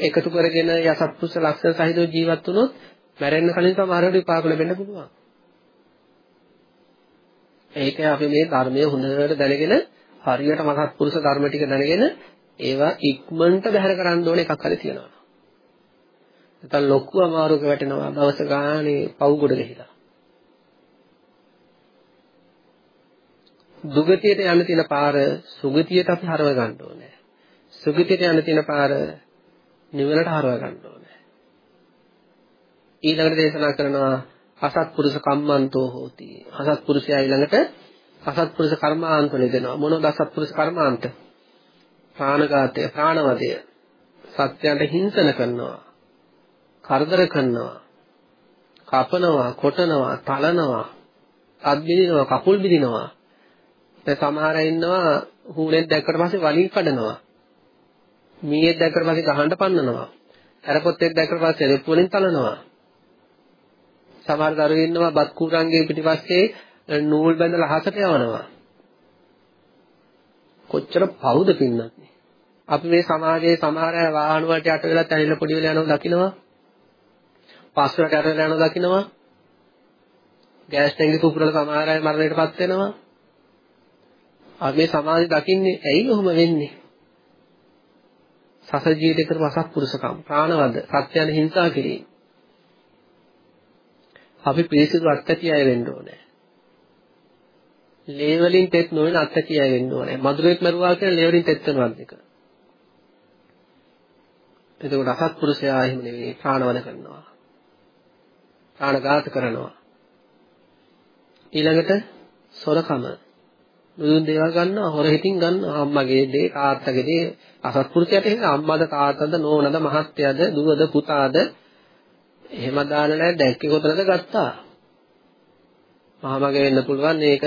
එකතු කරගෙන යසත්පුරුෂ ලක්ෂණ සහිතව ජීවත් වුණොත් මැරෙන්න කලින් සමහරවිට විපාක ලැබෙන්න පුළුවන්. ඒක අපි මේ ධර්මයේ හොඳට දැනගෙන හරියට මහත්පුරුෂ ධර්ම ටික දැනගෙන ඒවා ඉක්මනට බැහැර කරන්න ඕන එකක් හරි තියෙනවා. නැත්නම් ලොකු අමාරුවක වැටෙනවා දවස ගානේ පව් ගොඩ ගහිලා. දුගතියට යන්න තියෙන පාර සුගතියට අපි හරව ගන්න ඕනේ. සුගතියට යන්න තියෙන පාර නිවනට හරව ගන්න ඕනේ. ඊළඟට දේශනා කරනවා අසත්පුරුෂ කම්මන්තෝ හෝති. අසත්පුරුෂයා ඊළඟට අසත්පුරුෂ කර්මාන්ත නෙදෙනවා. මොනවද අසත්පුරුෂ කර්මාන්ත? ප්‍රාණඝාතය, ප්‍රාණවදය. සත්‍යයන්ට හිංසන කරනවා. කරදර කරනවා. කපනවා, කොටනවා, තලනවා, අත් බිඳිනවා, කකුල් බිඳිනවා. දැන් සමහර අය ඉන්නවා හුලෙන් දැක්කට පස්සේ වලින් කඩනවා. මීයක් දැක්කට පස්සේ ගහන්න පන්නනවා. හැරපොත්තෙක් දැක්කට පස්සේ රෙප්පු වලින් තලනවා. සමහර දරුවෝ ඉන්නවා බත් කුරංගේ පිටිපස්සේ නූල් බැඳලා අහසට යවනවා. කොච්චර පවුද පින්නත් අපි මේ සමාජයේ සමහර අය වාහන වලට යට වෙලා තැනිලා පොඩි වෙලා යනවා දකින්නවා. පස් වලට යට වෙලා යනවා දකින්නවා. ගෑස් ටැංකිය පුපුරලා සමහර අය මරණයටපත් වෙනවා. අපි මේ සමාජය දකින්නේ ඇයි කොහොම වෙන්නේ? සසර ජීවිතේ කරපු අසත්පුරුෂකම්, ප්‍රාණවද, සත්‍යයන් හිංසා කිරීම. අපි පිරිසිදු අත්‍යතිය වෙන්න ඕනේ. ලේ වලින් තෙත් නොවන අත්‍යතිය වෙන්න ඕනේ. මధుරෙක් මරුවා කියන ලේ වලින් තෙත් වෙනවත් එක. එතකොට අසත්පුරුෂයා එහෙම නෙවෙයි ප්‍රාණවද කරනවා. ප්‍රාණඝාත කරනවා. ඊළඟට සොරකම. නුදුන් දේවල් ගන්නවා හොර හිතින් ගන්නවා. අම්මගේ දේ තාත්තගේ දේ අසත්පුරුෂයාට එහෙම අම්මද තාත්තද නෝනද මහත්තයාද දුවද පුතාද? එහෙම දාන නැහැ දැක්කේ කොතනද ගත්තා? මහමගේ වෙන්න පුළුවන් මේක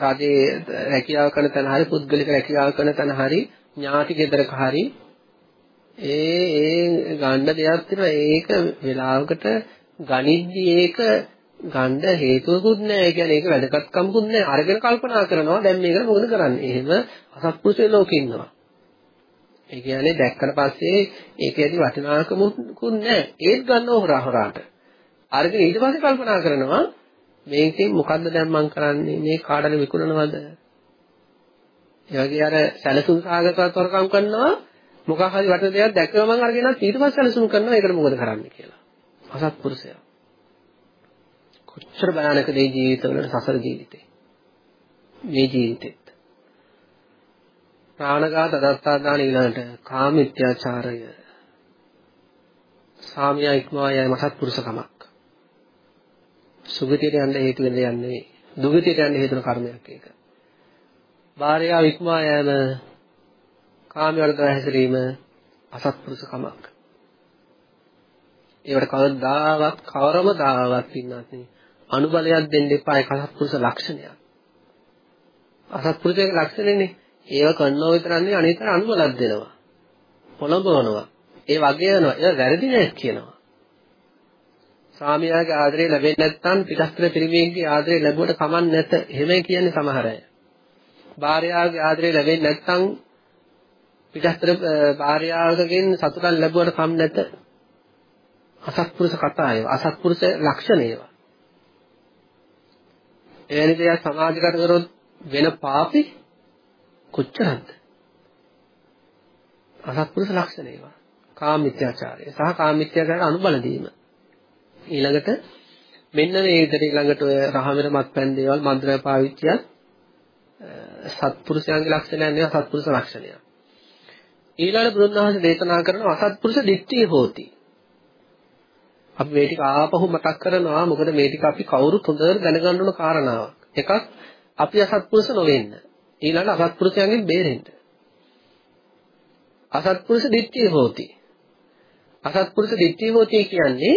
රජේ රැකියාව කරන තැන හරි පුද්ගලික රැකියාව කරන තැන හරි ඥාති ගෙදරක හරි ඒ ඒ ගන්න දෙයක් තියෙනවා ඒක වෙලාවකට ගනිද්දි ඒක ගන්න හේතුවකුත් නැහැ. ඒ කියන්නේ ඒක වැදගත්කමකුත් නැහැ. අරගෙන කල්පනා කරනවා දැන් මේකට මොකද කරන්නේ? එහෙම අසත්පුරුෂ ලෝකෙ ඉන්නවා. ඒ කියන්නේ දැක්කට පස්සේ ඒකේදී වටිනාකමකුත් නැහැ. ඒත් ගන්නව හොරා හොරාට. අරගෙන ඊට පස්සේ කල්පනා කරනවා මේකෙන් මොකද්ද දැන් මං කරන්නේ? මේ කාඩල විකුණනවද? ඒ වගේ අර සැලසුම් සාගතව තොරකම් කරනවා මොකක් හරි වටින දෙයක් දැක්කම මං අරගෙන ඊට පස්සේ සැලසුම් කරනවා ඒකට මොකද කරන්නේ කියලා. අසත්පුරුෂයා කොච්චර භයානකද මේ ජීවිතවල සසර ජීවිතේ. මේ ජීවිතේ. ප්‍රාණඝාත අදත්තාදාන ඊළඟට කාමිත්‍යාචාරය සාමියා ඉක්මවා යෑම සත්පුරුෂකමක් සුගතියට යන්න හේතු වෙන දෙයක් නෙවෙයි දුගතියට යන්න හේතුන කර්මයක් ඒක භාර්යාව ඉක්මවා යෑම කාමයේ වර්ධව හැසිරීම අසත්පුරුෂකමක්. ඒවට කවදාවත් කවරම දාවත් පින්නත් නේ අනුබලයක් දෙන්න එපා ඒක අසත්පුරුෂ ලක්ෂණයක්. අසත්පුරුෂයේ ලක්ෂණනේ ඒව කරනවා විතරන්නේ අනිතර අනුබලක් දෙනවා. පොළඹවනවා. ඒ වගේ යනවා ඒක වැරදි නෑ කියනවා. ස්වාමියාගේ ආදරය ලැබෙන්නේ නැත්නම් පිටස්තර පිරිමියෙක්ගේ ආදරය ලැබුවට කමක් නැත. එහෙමයි කියන්නේ සමහර අය. භාර්යාවගේ ආදරය ලැබෙන්නේ නැත්නම් පිටස්තර භාර්යාවකගෙන් සතුටක් ලැබුවට කම් නැත. අසත්පුරුෂ කතා ඒවා. අසත්පුරුෂ ලක්ෂණ ඒවා. එවැනි දෙයක් සමාජගත කරොත් වෙන පාපි කොච්චරද අසත්පුරුෂ ලක්ෂණ ඒවා. කාමිත්‍යාචාරය. සහ කාමිත්‍යාචාරය අනුබල දීම. ඊළඟට මෙන්න මේ විදිහට ඊළඟට ඔය රහමෙර මත්පැන් දේවල් මන්ත්‍රය පාවිච්චිය සත්පුරුෂයන්ගේ ලක්ෂණයක් නෙවෙයි සත්පුරුෂ ලක්ෂණයක් ඊළඟ බුදුන්වහන්සේ දේශනා කරන අසත්පුරුෂ දිට්ඨිය හෝති අපි මේ ටික ආපහු මතක් කරනවා මොකද මේ ටික අපි කවුරුත් හොඳට දැනගන්න ඕන කාරණාවක් එකක් අපි අසත්පුරුෂ නොවෙන්න ඊළඟ අසත්පුරුෂයන්ගෙන් බේරෙන්න අසත්පුරුෂ දිට්ඨිය හෝති අසත්පුරුෂ දිට්ඨිය හෝති කියන්නේ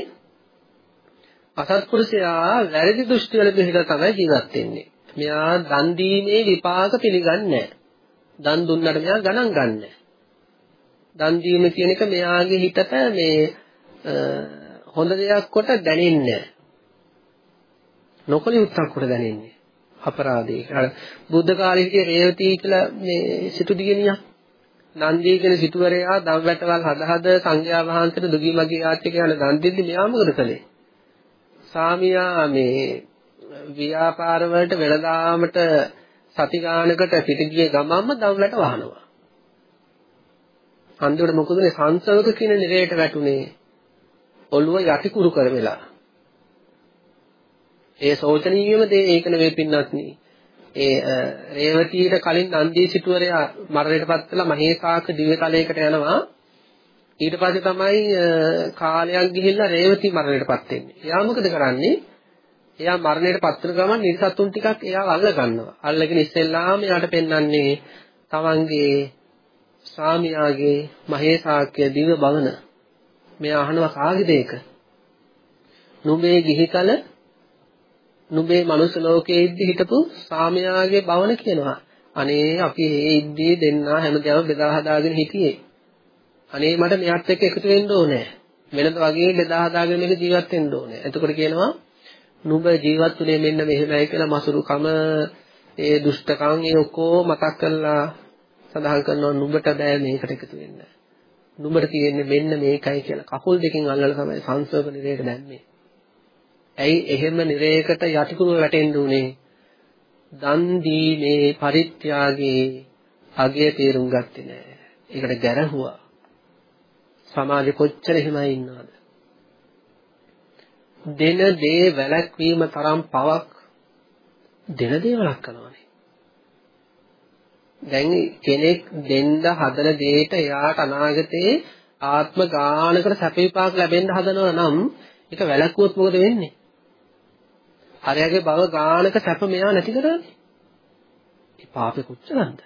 අසත්පුරුෂයා වැරදි දෘෂ්ටි වල පිළිලා තමයි ජීවත් වෙන්නේ. මෙයා දන් දීමේ විපාක පිළිගන්නේ නැහැ. දන් දුන්නට මෙයා ගණන් ගන්නෑ. දන් දීම කියන එක මෙයාගේ හිතට මේ හොඳ දෙයක් කොට දැනෙන්නේ නැහැ. නොකල යුත්තක් කොට දැනෙන්නේ. අපරාධේ. අර බුද්ධ කාලේ හිටිය රේවතී කියලා මේ සිටු දිගණියක් නන්දී කියන සිටුවරයා දම් වැටවල් හද හද සංඝයා වහන්සේට දුගී මගේ ආච්චි කියන දන් දෙද්දි මෙයා මොකද කළේ? සාමියා මේ ව්‍යාපාර වලට වෙළඳාමට සති ගානකට පිටිගිය ගමම්ම දම් වැට වහනවා. අන්තිමට මොකද මේ සංසවක කියන නිරේට වැටුනේ ඔළුව යටිකුරු කරවෙලා. ඒ සෝචනීයම දේ ඒක නෙවෙයි පින්නත් නේ. ඒ රේවතීට කලින් නන්දී සිටුවරයා මරණයටපත් වෙලා මහේසාක දිව්‍ය තලයකට යනවා. ඊට පස්සේ තමයි කාලයක් ගිහිල්ලා රේවතී මරණයටපත් වෙන්නේ. එයා මොකද කරන්නේ? එයා මරණයටපත් වෙන ගමන් නිර්සතුන් ටිකක් එයාව අල්ල ගන්නවා. අල්ලගෙන ඉස්සෙල්ලාම එයාට පෙන්වන්නේ තමන්ගේ ස්වාමියාගේ මහේසාක්‍ය දිව්‍ය භවන. මෙයා අහනවා කාගේද ඒක? නුඹේ ගිහි කල නුඹේ මනුස්ස ලෝකයේ ඉද්දි හිටපු සාමයාගේ භවන කියනවා. අනේ අපි මේ ඉද්දී දෙන්නා හැමදේම බෙදා හදාගෙන හිටියේ. අනේ මට මෙයාත් එක්ක එකතු වෙන්න ඕනේ. වෙනද වගේ බෙදා හදාගෙන මේක ජීවත් වෙන්න ඕනේ. එතකොට කියනවා නුඹ ජීවත් වුණේ මෙන්න මෙහෙමයි කියලා මසුරුකම ඒ දුෂ්ටකම් ඒ ඔක්කොම මතක් කරලා සඳහන් කරනවා නුඹට බෑ මේකට එකතු වෙන්න. නුඹට තියෙන්නේ මෙන්න මේකයි කියලා කකුල් දෙකෙන් අල්ලලා තමයි සංසෝක නිරේට දැම්මේ. ඇයි එහෙම නිරේකට යටිකුරු වැටෙන්න උනේ? දන් දීමේ පරිත්‍යාගයේ අගය තේරුම් ගත්තේ නෑ. ඒකට ගැරහුවා. සමාජෙ කොච්චර එහෙමයි ඉන්නවද? දෙන දේ වැළැක්වීම තරම් පවක් දෙන දේ වළක්වනවානේ. දැන් කෙනෙක් දෙන්න හදන දෙයට එයාට අනාගතේ ආත්ම ගානකට සැප විපාක ලැබෙන්න හදනවා නම් ඒක වැළැක්වුවොත් මොකද වෙන්නේ? හරයාගේ භව ගානක සැප මෙයා නැති කරන්නේ. ඒ පාපේ කොච්චරද?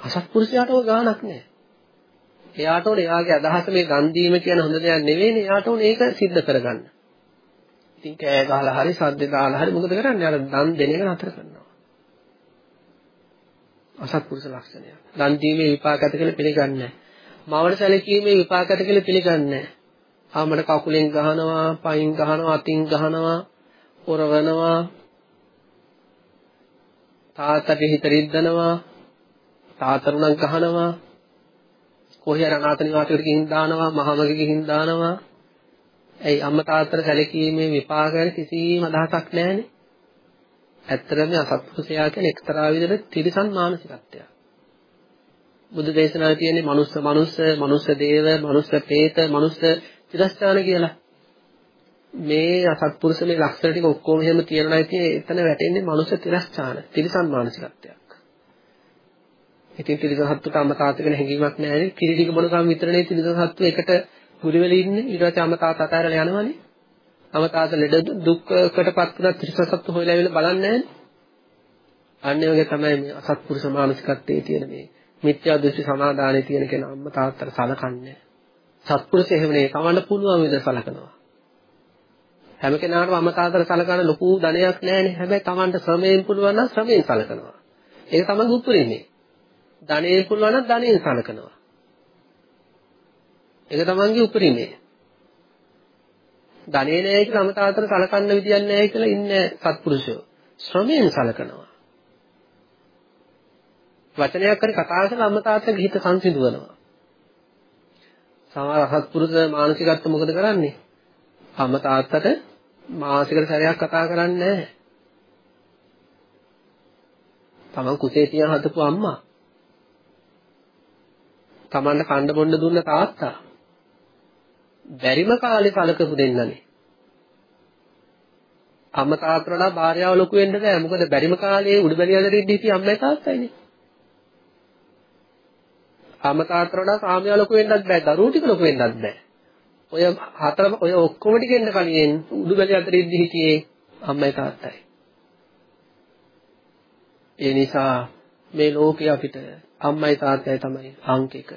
අසත්පුරුෂයාට ඔය ගානක් නැහැ. එයාට ඕනේ එයාගේ අදහස මේ ගන් දීම කියන හොඳ දෙයක් නෙවෙයිනේ. එයාට ඕනේ ඒක सिद्ध කරගන්න. ඉතින් කෑ ගහලා හරි සද්ද දාලා හරි මොකද කරන්නේ? අර දන් දෙන එක නතර කරනවා. අසත්පුරුෂ ලක්ෂණය. දන් දීමේ විපාක ඇත කියලා පිළිගන්නේ නැහැ. මවට සැලකීමේ විපාක ඇත කියලා පිළිගන්නේ නැහැ. ආමඩ කකුලෙන් ගහනවා, පයින් ගහනවා, අතින් ගහනවා, ඔරවනවා. තාත්තට හිත රිද්දනවා. තාතරුණක් ගහනවා. කොහේ හරි අනාථ නිවාසයකට ගිහින් දානවා, මහමග ගිහින් දානවා. ඇයි අම්මා තාත්තට සැලකීමේ විපාක ගැන කිසිම අදහසක් නැහැනේ. ඇත්තටම අසත්පුරුෂයා කියන්නේ එක්තරා විදිහට තිරිසන් මානසිකත්වයක්. බුදු දේශනාවේ තියෙන්නේ මනුස්ස මනුස්ස මනුස්ස දේව මනුස්ස പ്രേත මනුස්ස තිරස්ථාන කියලා. මේ අසත්පුරුෂ මේ ලක්ෂණ ටික ඔක්කොම එහෙම තියනවා ඉතින් එතන වැටෙන්නේ මනුස්ස තිරස්ථාන තිරිසන් මානසිකත්වයක්. ඉතින් තිරිසන් සත්තුට අම්මා තාත්තා ගැන හැඟීමක් නැහැ නේ. කිරි ටික බොනකම් විතරනේ තිරිසන් සත්තු එකට ගුලි වෙලා ඉන්නේ. ඊට පස්සේ අම්මා තාත්තා අතහැරලා යනවනේ. අම්මා තාත්තා ලෙඩ දුක්කටපත් වුණා තිරිසන් සත්තු හොයලා ඇවිල්ලා බලන්නේ නැහැ. අන්න ඒ වගේ තමයි මේ අසත්පුරුෂ මානසිකත්වයේ තියෙන මේ මිත්‍යා දෘෂ්ටි සමාදානයේ තියෙන කෙනා අම්මා තාත්තට සලකන්නේ. සත්පුරුෂ එහෙම නේ. කවන්න පුළුවන් විදිහට සලකනවා. හැම කෙනාටම අම්මා තාත්තට සලකන ලොකු ධනයක් නැහැනේ. හැබැයි Tamanට ශ්‍රමයෙන් පුළුවන් නම් ශ්‍රමයෙන් සලකනවා. ඒක තමයි උත්තරෙන්නේ. ධනෙන් පුළුවන් නම් ධනෙන් සලකනවා. ඒක තමන්ගේ උපරිමය. ධනේ නැහැ කියලා අමතාතර සලකන්න විදියක් නැහැ කියලා ඉන්නේ සත්පුරුෂයෝ. ශ්‍රමයෙන් සලකනවා. වචනයක් හරි කතා කරලා අමතාතගේ හිත සංසිඳවනවා. සමහර සත්පුරුෂ මානසිකත්ව මොකද කරන්නේ? අමතාත්තට මාසිකට සැරයක් කතා කරන්නේ නැහැ. තමන් කුසේ තියන හදපු අම්මා තමන්ට කන්න බොන්න දුන්න තාත්තා බැරිම කාලේ සලකපු දෙන්නනේ. අම්මා තාත්තලා භාර්යාව ලොකු වෙන්න බෑ. මොකද බැරිම කාලේ උඩුබැලියලට ඉඳි හිටිය අම්මයි තාත්තයිනේ. අම්මා තාත්තලා සාමියා ලොකු වෙන්නත් බෑ. දරුවෝ ටික ලොකු වෙන්නත් බෑ. ඔය හතර ඔය ඔක්කොම ටික එන්න කලින් උඩුබැලියලට ඉඳි හිටියේ අම්මයි තාත්තයි. ඒ නිසා මේ ලෝකේ අපිට අම්මයි තාත්තයි තමයි අංක එක.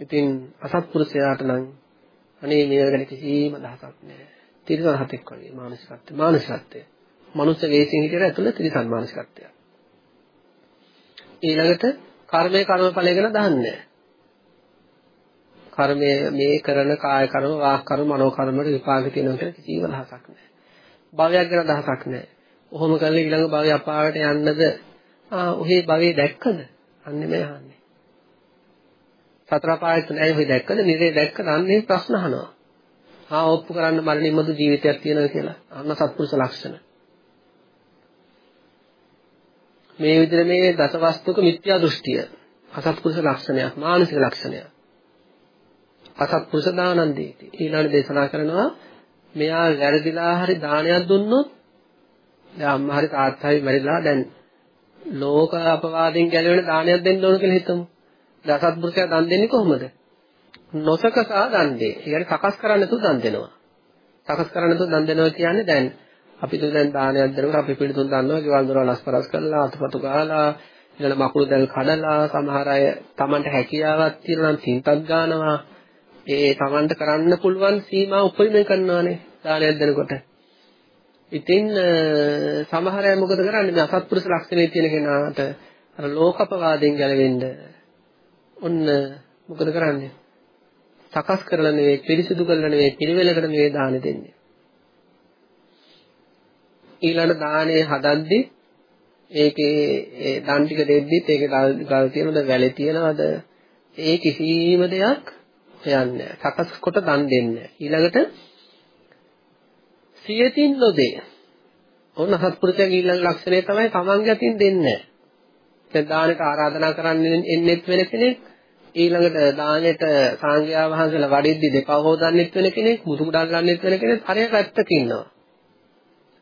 ඉතින් අසත්පුරුෂයාට නම් අනේ මේ ගැන කිසිම අදහසක් නැහැ. තිරිසන් හතෙක් වගේ මානසිකත්වය මානසිකත්වය. මනුස්ස වේසින් හිටියට ඇතුළේ තිරිසන් මානසිකත්වය. ඊළඟට කර්මය කර්මඵලය ගැන දහන්නේ කර්මය මේ කරන කාය කර්ම වාක් කර්ම මනෝ කර්ම වල විපාක තියෙනවා කියලා කිසිම අදහසක් නැහැ. භවයක් ගැන අදහසක් නැහැ. ඔහොම කරලා ඊළඟ භවය අපායට යන්නද ආ ඔහේ භවයේ දැක්කද? අන්නේ මේ අහන්නේ. සතර පායත් නැහැ ඔහේ දැක්කද? නිරේ දැක්කද? අන්නේ ප්‍රශ්න අහනවා. ආ ඔප්පු කරන්න මරණින් මතු ජීවිතයක් තියෙනවා කියලා. අන්න සත්පුරුෂ ලක්ෂණ. මේ විදිහට මේ දසවස්තුක මිත්‍යා දෘෂ්ටිය අසත්පුරුෂ ලක්ෂණයක් මානසික ලක්ෂණයක්. අසත්පුරුෂ දානන්දීති. ඊළඟ දේශනා කරනවා මෙයා වැරදිලා හරි දානයක් දුන්නොත් දැන් අම්මා හරි තාත්තා හරි මැරිලා දැන් ලෝක අපවාදයෙන් ගැලවෙන දානයක් දෙන්න ඕන කියලා හිතමු. දසත් පුරුෂයා දන් දෙන්නේ කොහොමද? නොසකසා දන් දෙයි. ඒ කියන්නේ සකස් කරන්න තු දන් දෙනවා. සකස් කරන්න තු දන් දෙනවා කියන්නේ දැන් අපි දැන් දානයක් දෙනකොට අපි පිළිතුන් දන්නවා ගෙවල් දොරවල් අස්පරස් කරලා අතපතු ගාලා ඊළඟ මකුළු දැල් කඩලා සමහර අය Tamanට හැකියාවක් තියෙනවා නම් තින්තක් ගන්නවා ඒ Tamanට කරන්න පුළුවන් සීමා උපරිමයෙන් කරනවානේ දානයක් දෙනකොට ඉතින් සමහර අය මොකද කරන්නේ මේ අසත්පුරුෂ ලක්ෂණේ තියෙන කෙනාට අර ලෝකපවාදයෙන් ගැලවෙන්න ඔන්න මොකද කරන්නේ? සකස් කරලා නෙවෙයි පිරිසිදු කරලා නෙවෙයි පිළිවෙලකට නෙවෙයි දාන දෙන්නේ. ඊළඟ දානේ හදද්දි ඒකේ ඒ දන් ටික දෙද්දිත් ඒකේ ගල් තියනවද වැලේ තියනවද ඒ කිසිම දෙයක් හොයන්නේ සකස් කොට දන් දෙන්නේ ඊළඟට සියතින් නොදේ. ඔන්න සත්පුරුෂයාගේ ඊළඟ ලක්ෂණය තමයි තමන්ගේ අතින් දෙන්නේ. දැන් දානෙට ආරාධනා කරන්න එන්නෙත් වෙන කෙනෙක් ඊළඟට දානෙට සංඝයා වහන්සේලා වඩිද්දි දෙපව හොදන්නෙත් වෙන කෙනෙක් මුතු මුඩල්ලන්නෙත් වෙන කෙනෙක් හරියට පැත්තක ඉන්නවා.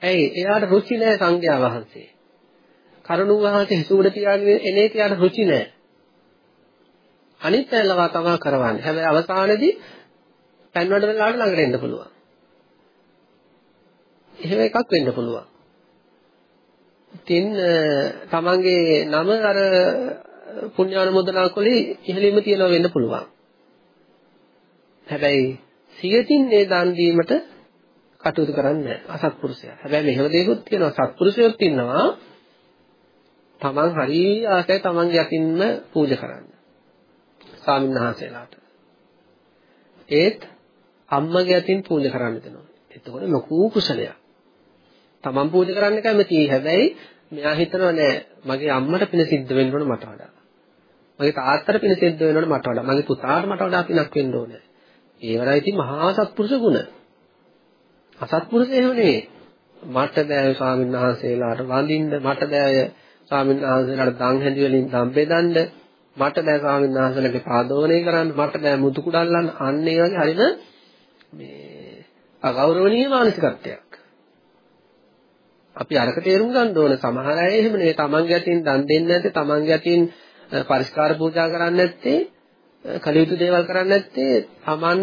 ඇයි? එයාට රුචි නැහැ සංඝයා වහන්සේ. කරුණු වහන්සේ හිසුවඩ තියාගෙන එනේ තියාට රුචි නැහැ. අනිත් ඇලවා තමයි කරවන්නේ. හැබැයි අවසානයේදී පෑන් වඩ වෙලාවට ළඟට එන්න පුළුවන්. එහෙම එකක් වෙන්න පුළුවන්. ඉතින් තමන්ගේ නම අර පුණ්‍යානුමෝදනා කොලේ ඉහළින්ම තියනවා වෙන්න පුළුවන්. හැබැයි සියතින් මේ දන් දීමට කටයුතු කරන්නේ අසත්පුරුෂයා. හැබැයි මෙහෙම දෙයක්ත් තියෙනවා සත්පුරුෂයොත් ඉන්නවා. තමන් හරි ආසයි තමන්ගේ අතින්ම පූජා කරන්න. ස්වාමින්වහන්සේලාට. ඒත් අම්මගේ අතින් පූජා කරන්න දෙනවා. එතකොට ලොකු කුසලයක්. තමන් පූජා කරන්න කැමතියි. හැබැයි මෙයා හිතනවා නෑ මගේ අම්මට පින සිද්ධ වෙන්න ඕන මට වඩා. මගේ තාත්තට පින සිද්ධ වෙන්න ඕන මට වඩා. මගේ පුතාට මට වඩා පිනක් වෙන්න ඕනේ. ඒවරයි ඉතින් මහා සත්පුරුෂ ගුණ. අසත්පුරුෂ එහෙම නෙවෙයි. මට බෑ ස්වාමීන් වහන්සේලාට වඳින්න මට බෑ ස්වාමීන් වහන්සේලාට දන් හැඳි වලින් දන් බෙදන්න මට බෑ ස්වාමීන් වහන්සේලාගේ පාදෝණය කරන්න මට බෑ මුතු කුඩල්ලන්න අන්න ඒ වගේ හරින මේ අගෞරවනීය මානසිකත්වයක් අපි අරක තේරුම් ගන්න ඕන සමහර අය එහෙම නෙවෙයි තමන්ගේ අතින් දන් දෙන්නේ නැත්තේ තමන්ගේ අතින් පරිස්කාර පූජා කරන්නේ නැත්තේ කලියුතු දේවල් කරන්නේ නැත්තේ තමන්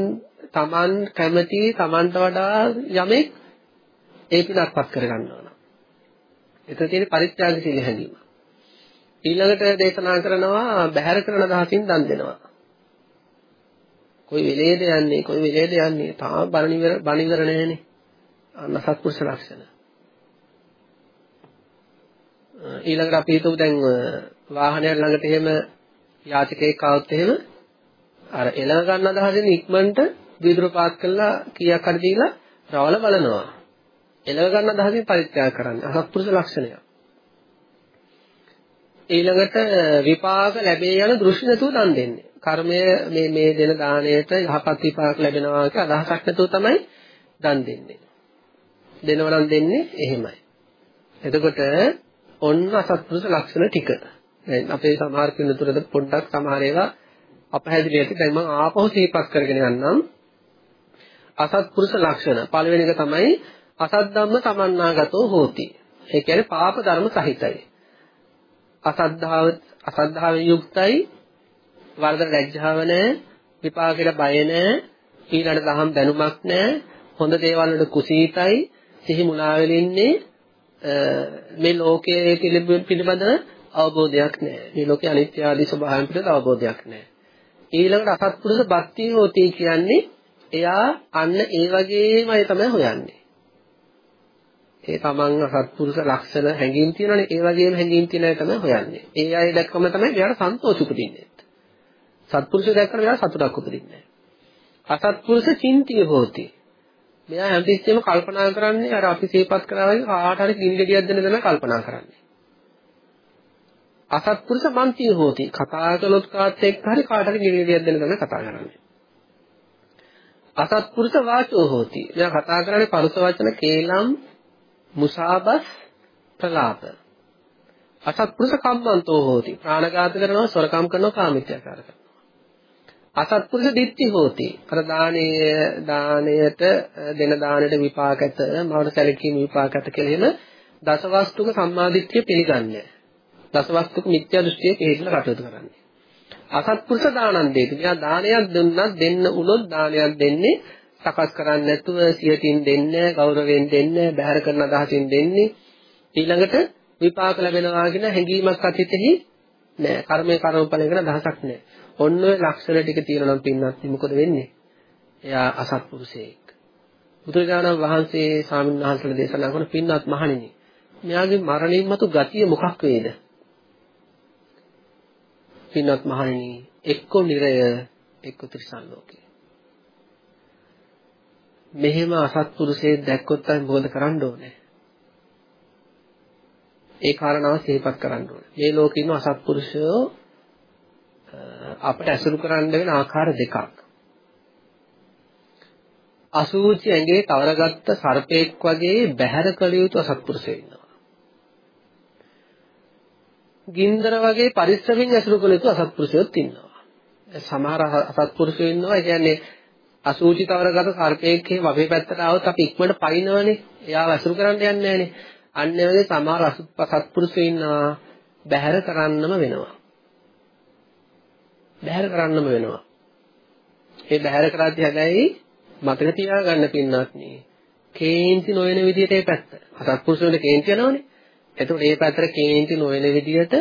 තමන් කැමති තමන්ට වඩා යමෙක් ඒ පිනක්පත් කර ගන්නවා. එතන තියෙන පරිත්‍යාගශීලී හැඟීම. ඊළඟට දේශනා කරනවා බහැර කරන දහසින් දන් දෙනවා. කොයි වෙලේද යන්නේ කොයි වෙලේද යන්නේ තාම බණිවර බණිවර නැහැනේ. අන්න සත්පුරුෂ ලක්ෂණ. ඊළඟට අපි හිතුව දැන් වාහනයක් ළඟට එහෙම යාචකයෙක් ආවොත් එහෙම අර එළව ගන්න අදහසින් ඉක්මනට වීදුරු පාත් කළා කීයක් හරි දීලා රවල බලනවා. එළව ගන්න අදහසින් පරිත්‍යාග කරන්නේ අසත්පුරුෂ ලක්ෂණයක්. ඊළඟට විපාක ලැබේ යන දෘෂ්ටි නැතුව දන් දෙන්නේ. කර්මය මේ මේ දෙන දාණයට යහපත් විපාක ලැබෙනවා කියලා අදහසක් නැතුව තමයි දන් දෙන්නේ. දෙනව නම් දෙන්නේ එහෙමයි. එතකොට ඔන්න අසත්පුරුෂ ලක්ෂණ ටික. දැන් අපේ සමහර පින්නතුරද පොඩ්ඩක් සමහර ඒවා අපහැදිලි ඇති. දැන් මම ආපහු සිහිපත් කරගෙන යන්නම්. අසත්පුරුෂ ලක්ෂණ පළවෙනි එක තමයි අසත් ධම්ම සමන්නාගතෝ හෝති. ඒ කියන්නේ පාප ධර්ම සහිතයි. අසද්ධාව අසද්ධාවෙන් යුක්තයි වර්ධන ලැජ්ජාව නැහැ විපාකෙට බය නැහැ ඊළඟ දහම් දැනුමක් නැහැ හොඳ දේවල් වලට කුසීතයි සිහි මුලා වෙලින්නේ මේ ලෝකයේ පිළිබඳ අවබෝධයක් නැහැ මේ ලෝකයේ අනිත්‍ය ආදී ස්වභාවයන් පිළිබඳ අවබෝධයක් නැහැ ඊළඟට අසත්පුරුෂ භක්තිය හොති කියන්නේ එයා අන්න ඒ වගේමයි තමයි හොයන්නේ ඒ තමන් අසත්පුරුෂ ලක්ෂණ හැඟීම් තියෙනවනේ ඒ වගේම හැඟීම් තියෙන අය තමයි හොයන්නේ. ඒ අය දැක්කම තමයි එයාට සන්තෝෂ උපදින්නේ. සත්පුරුෂය දැක්කම එයාට සතුටක් උපදින්නේ. අසත්පුරුෂ චින්තිය හොති. මෙයා හැමතිස්සෙම කල්පනා කරන්නේ අර අපි සේපත් කරා වගේ කාට හරි කින් ගෙඩියක් දෙන්න තමයි කල්පනා කරන්නේ. අසත්පුරුෂ මන්තිය හොති. කතා කළොත් කාත් එක්ක හරි කාට හරි කින් ගෙඩියක් දෙන්න තමයි කතා කරන්නේ. අසත්පුරුෂ වාචෝ හොති. මෙයා කතා කරන්නේ පරුස වචන කේලම් මුසාබස් ප්‍රලාප අසත්පුරුෂ කම්මන්තෝ හෝති ප්‍රාණඝාත කරනවා සොරකම් කරනවා කාමිත්‍යාචාර කරනවා අසත්පුරුෂ දිට්ඨි හෝති. අර දානීය දාණයට දෙන දාණයට විපාක ඇත මවට සැලකීම විපාක ඇත කියලා එහෙම දසවස්තුක සම්මාදිට්ඨිය පිළිගන්නේ. දසවස්තුක මිත්‍යා දෘෂ්ටිය පිළිගන්න කටයුතු කරන්නේ. අසත්පුරුෂ දානන් දෙති. මෙයා දානයක් දුන්නත් දෙන්න උනොත් දානයක් දෙන්නේ සකස් කරන්නේ නැතුව සියතින් දෙන්නේ ගෞරවයෙන් දෙන්නේ බැහැර කරන අදහසින් දෙන්නේ. ඊළඟට විපාක ලැබෙනවා කියන හැඟීමක් අතීතෙහි නෑ. කර්මයේ කර්මඵල ගැන අදහසක් නෑ. ඔන්න ඔය ලක්ෂණ ටික තියෙනවා නම් පින්නත් මොකද වෙන්නේ එයා අසත්පුරුෂයෙක් බුදුරජාණන් වහන්සේ ස්වාමීන් වහන්සේලා දේශනා කරන පින්නත් මහණෙනි මෙයාගේ මරණින් මතු ගතිය මොකක් වේද පින්නත් මහණෙනි එක්ක නිරය එක්ක ත්‍රිසන් ලෝකේ මෙහෙම අසත්පුරුෂයෙක් දැක්කොත් අපි මොකද කරන්න ඕනේ? ඒ කාරණාව සිහිපත් කරන්න ඕනේ. මේ ලෝකේ ඉන්න අසත්පුරුෂයෝ අපට ඇසුරු කරන්න වෙන ආකාර දෙකක්. අසූචි ඇඟේ තවරගත්ත සර්පෙක් වගේ බැහැර කළ යුතු අසත්පුරුෂයෝ ඉන්නවා. ගින්දර වගේ පරිස්සමින් ඇසුරු කළ යුතු අසත්පුරුෂයෝත් ඉන්නවා. සමහර අසත්පුරුෂයෝ ඉන්නවා. ඒ කියන්නේ අසූචි තවරගත සර්පයෙක් එහෙම අපේ පැත්තට ආවොත් අපි ඉක්මනට පයින්නවනේ. එයාව අසුරු කරන්න යන්නේ නැහනේ. අන්න ඒ වගේ සමහර සත්පුරුෂයෝ ඉන්නවා බැහැර කරන්නම වෙනවා. බැහැර කරන්නම වෙනවා. ඒ බැහැර කරද්දී හැබැයි මතක තියාගන්න පින්නත් නේ. කේන්ති නොවන විදිහට ඒ පැත්ත. අසත්පුරුෂයන්ට කේන්ති යනවනේ. එතකොට ඒ පැත්තට කේන්ති නොවන විදිහට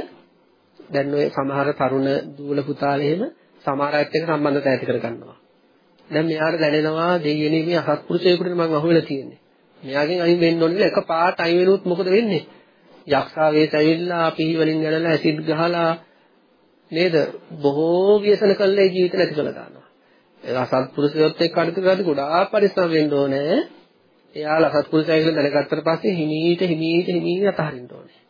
දැන් ඔය සමහර තරුණ දූල පුතාලා එහෙම සමහර අයත් එක්ක සම්බන්ධතා ඇති කරගන්නවා. දැන් මෙයාට දැනෙනවා දෙයියනේ මේ අසත්පුරුෂයෙකුට මම අහුවෙලා තියෙන්නේ. මෙයාගෙන් අයින් වෙන්න ඕනේ එක පාට අයින් වෙනොත් මොකද වෙන්නේ? යක්ෂා වේස ඇවිල්ලා පිහි වලින් ගැනලා ඇසිඩ් ගහලා නේද? බොහෝ ව්‍යසන කළේ ජීවිත නැති කළා දානවා. ඒ අසත්පුරුෂයොත් එක්ක කටයුතු කරද්දී ගොඩාක් පරිස්සම් වෙන්න ඕනේ. එයාලා අසත්පුරුෂය කියලා දැනගත්තට පස්සේ හිමීට හිමීට හිමීට අතහරින්න ඕනේ.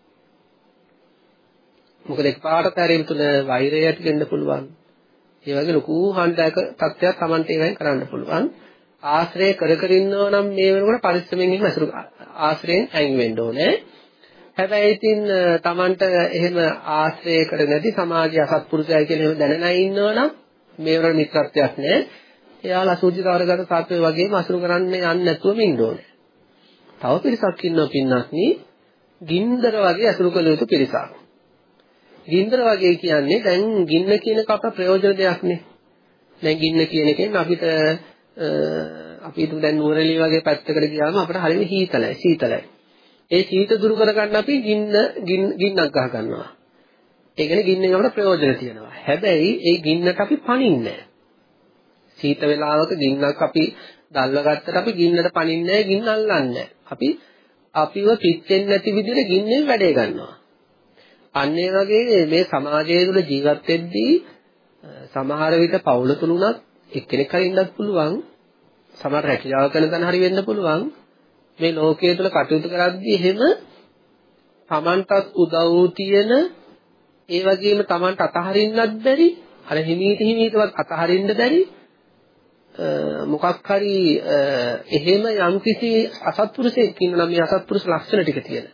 මොකද එකපාරට ඇරීම තුළ වෛරය ඇති වෙන්න පුළුවන්. ඒ වගේ ලොකු හානිදායක තත්ත්වයක් Tamante ඒවෙන් කරන්න පුළුවන්. ආශ්‍රය කර කර ඉන්නවා නම් මේ වෙනකොට පරිස්සමෙන් ඉන්න අසුරු ආශ්‍රයෙන් අයින් වෙන්න ඕනේ. හැබැයි ඉතින් Tamante එහෙම ආශ්‍රය කර නැති සමාජය අසත්පුරුෂයයි කියලා එහෙම දැනලා ඉන්නවනම් මේ වල මිත්‍රත්වයක් නැහැ. එයාලා අසුචි තවරගත සත්වය වගේම අසුරු කරන්න යන්නේ නැතුවම ඉන්න ඕනේ. තව පිරිසක් ඉන්නවා පින්නක් නී ගින්දර වගේ අසුරු කළ යුතු පිරිසක්. ගින්දර වගේ කියන්නේ දැන් ගින්න කියන කට ප්‍රයෝජන දෙයක් නේ. දැන් ගින්න කියන එකෙන් අපිට අපි හිතමු දැන් නුවරඑළිය වගේ පැත්තකට ගියාම අපිට හරියට හීතලයි සීතලයි. ඒ සීත දුරු කරගන්න අපි ගින්න ගින්නක් ගහ ගන්නවා. ඒ කියන්නේ ගින්නෙන් අපිට ප්‍රයෝජන තියෙනවා. හැබැයි ඒ ගින්නට අපි පණින්නේ සීත වේලාවක ගින්නක් අපි දැල්ව ගත්තට අපි ගින්නට පණින්නේ ගින්න අල්ලන්නේ අපි අපිව පිච්චෙන්නේ නැති විදිහට ගින්නෙන් වැඩේ ගන්නවා. අන්න ඒ වගේ මේ සමාජය තුළ ජීවත් වෙද්දී සමහර විට පවුල තුලුණත් එක්කෙනෙක් හරි ඉන්නත් පුළුවන් සමහර රැකියාව කරන තැන හරි වෙන්න පුළුවන් මේ ලෝකයේ තුල කටයුතු කරද්දී එහෙම Tamanටත් උදව් තියෙන ඒ වගේම Tamanට අතහරින්නත් බැරි අර හිමීට හිමීටවත් අතහරින්න බැරි මොකක් හරි එහෙම යම්කිසි අසත්පුරුෂයෙක් ඉන්නවා මේ අසත්පුරුෂ ලක්ෂණ ටික තියෙන.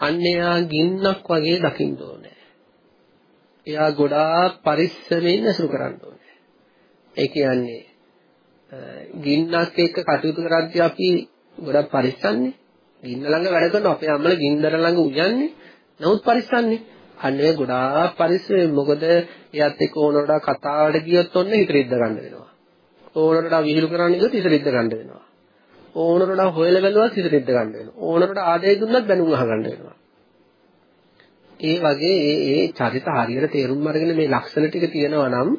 අන්න එයා ගින්නක් වගේ දකින්න ඕනේ. එයා ගොඩාක් පරිස්සමෙන් අසුරු කරන්න ඕනේ. ඒ කියන්නේ ගින්නක් එක්ක කටයුතු කරද්දී අපි ගොඩක් පරිස්සම්නේ. ගින්න ළඟ වැඩ කරන අපේ අම්මලා ගින්දර ළඟ උයන්නේ. නමුත් පරිස්සම්නේ. අන්න ඒ ගොඩාක් පරිස්සමෙන් මොකද එයාත් එක්ක ඕනෝඩා කතාවට ගියොත් ඔන්න හිත රිද්ද ගන්න වෙනවා. ඕනකට විහිළු කරන්න ගියොත් හිත රිද්ද ගන්න වෙනවා. ඕනකට හොයලා බැලුවත් හිත රිද්ද ගන්න වෙනවා. ඕනකට ආදේ දුන්නත් බැනුම් අහගන්න වෙනවා. ඒ වගේ ඒ ඒ චරිත හරියට තේරුම් අරගෙන මේ ලක්ෂණ ටික තියෙනවා නම්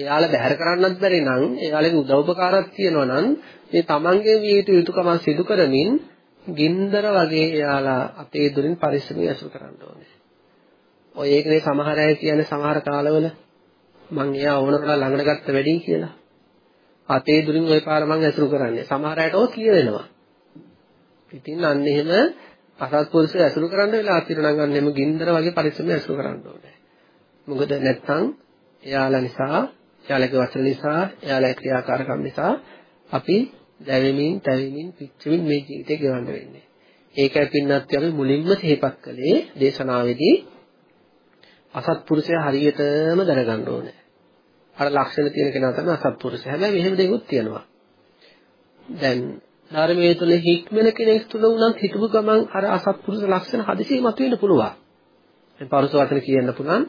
එයාලා බැහැර කරන්නත් බැරි නම් එයාලගේ උදව්පකාරයක් තියෙනවා නම් මේ තමන්ගේ විය යුතු යුතුයකම සිදු කරමින් ගින්දර වගේ එයාලා අපේ දුරින් පරිස්සමෙන් ඇසුරු කරන්න ඕනේ. ඔය ඒකනේ සමහර අය කියන්නේ සමහර කාලවල මං එයා ඕනකට ළඟට ගත්ත වැඩි කියලා. අතේ දුරින් ওই පාර මං ඇසුරු කරන්නේ. සමහර අයට ඕක කියවෙනවා. ඉතින් අන්න එහෙම අසත්පුරුෂය ඇසුරු කරන්න වෙලා තිරණම් ගන්න එම ගින්දර වගේ පරිස්සමෙන් ඇසුරු කරන්න ඕනේ. මොකද නැත්නම් එයාලා නිසා, එයාලගේ වචන නිසා, එයාලගේ ක්‍රියාකාරකම් නිසා අපි දැවෙමින්, තැවෙමින්, පිච්චෙමින් මේ ජීවිතේ ගෙවන්න වෙන්නේ. ඒකයි පින්නත් අපි මුලින්ම සිහිපත් කළේ දේශනාවේදී අසත්පුරුෂයා හරියටම දැනගන්න ඕනේ. අර ලක්ෂණ තියෙන කෙනා තමයි අසත්පුරුෂය. හැබැයි මෙහෙම දෙයක්ත් තියෙනවා. දැන් ධර්මයේ තුල හික්මන කෙනෙක් තුල උනත් හිතපු ගමන් අර අසත්පුරුෂ ලක්ෂණ හදිසියෙ මතුවෙන්න පුළුවන්. දැන් පරුස වචන කියන්න පුළුවන්.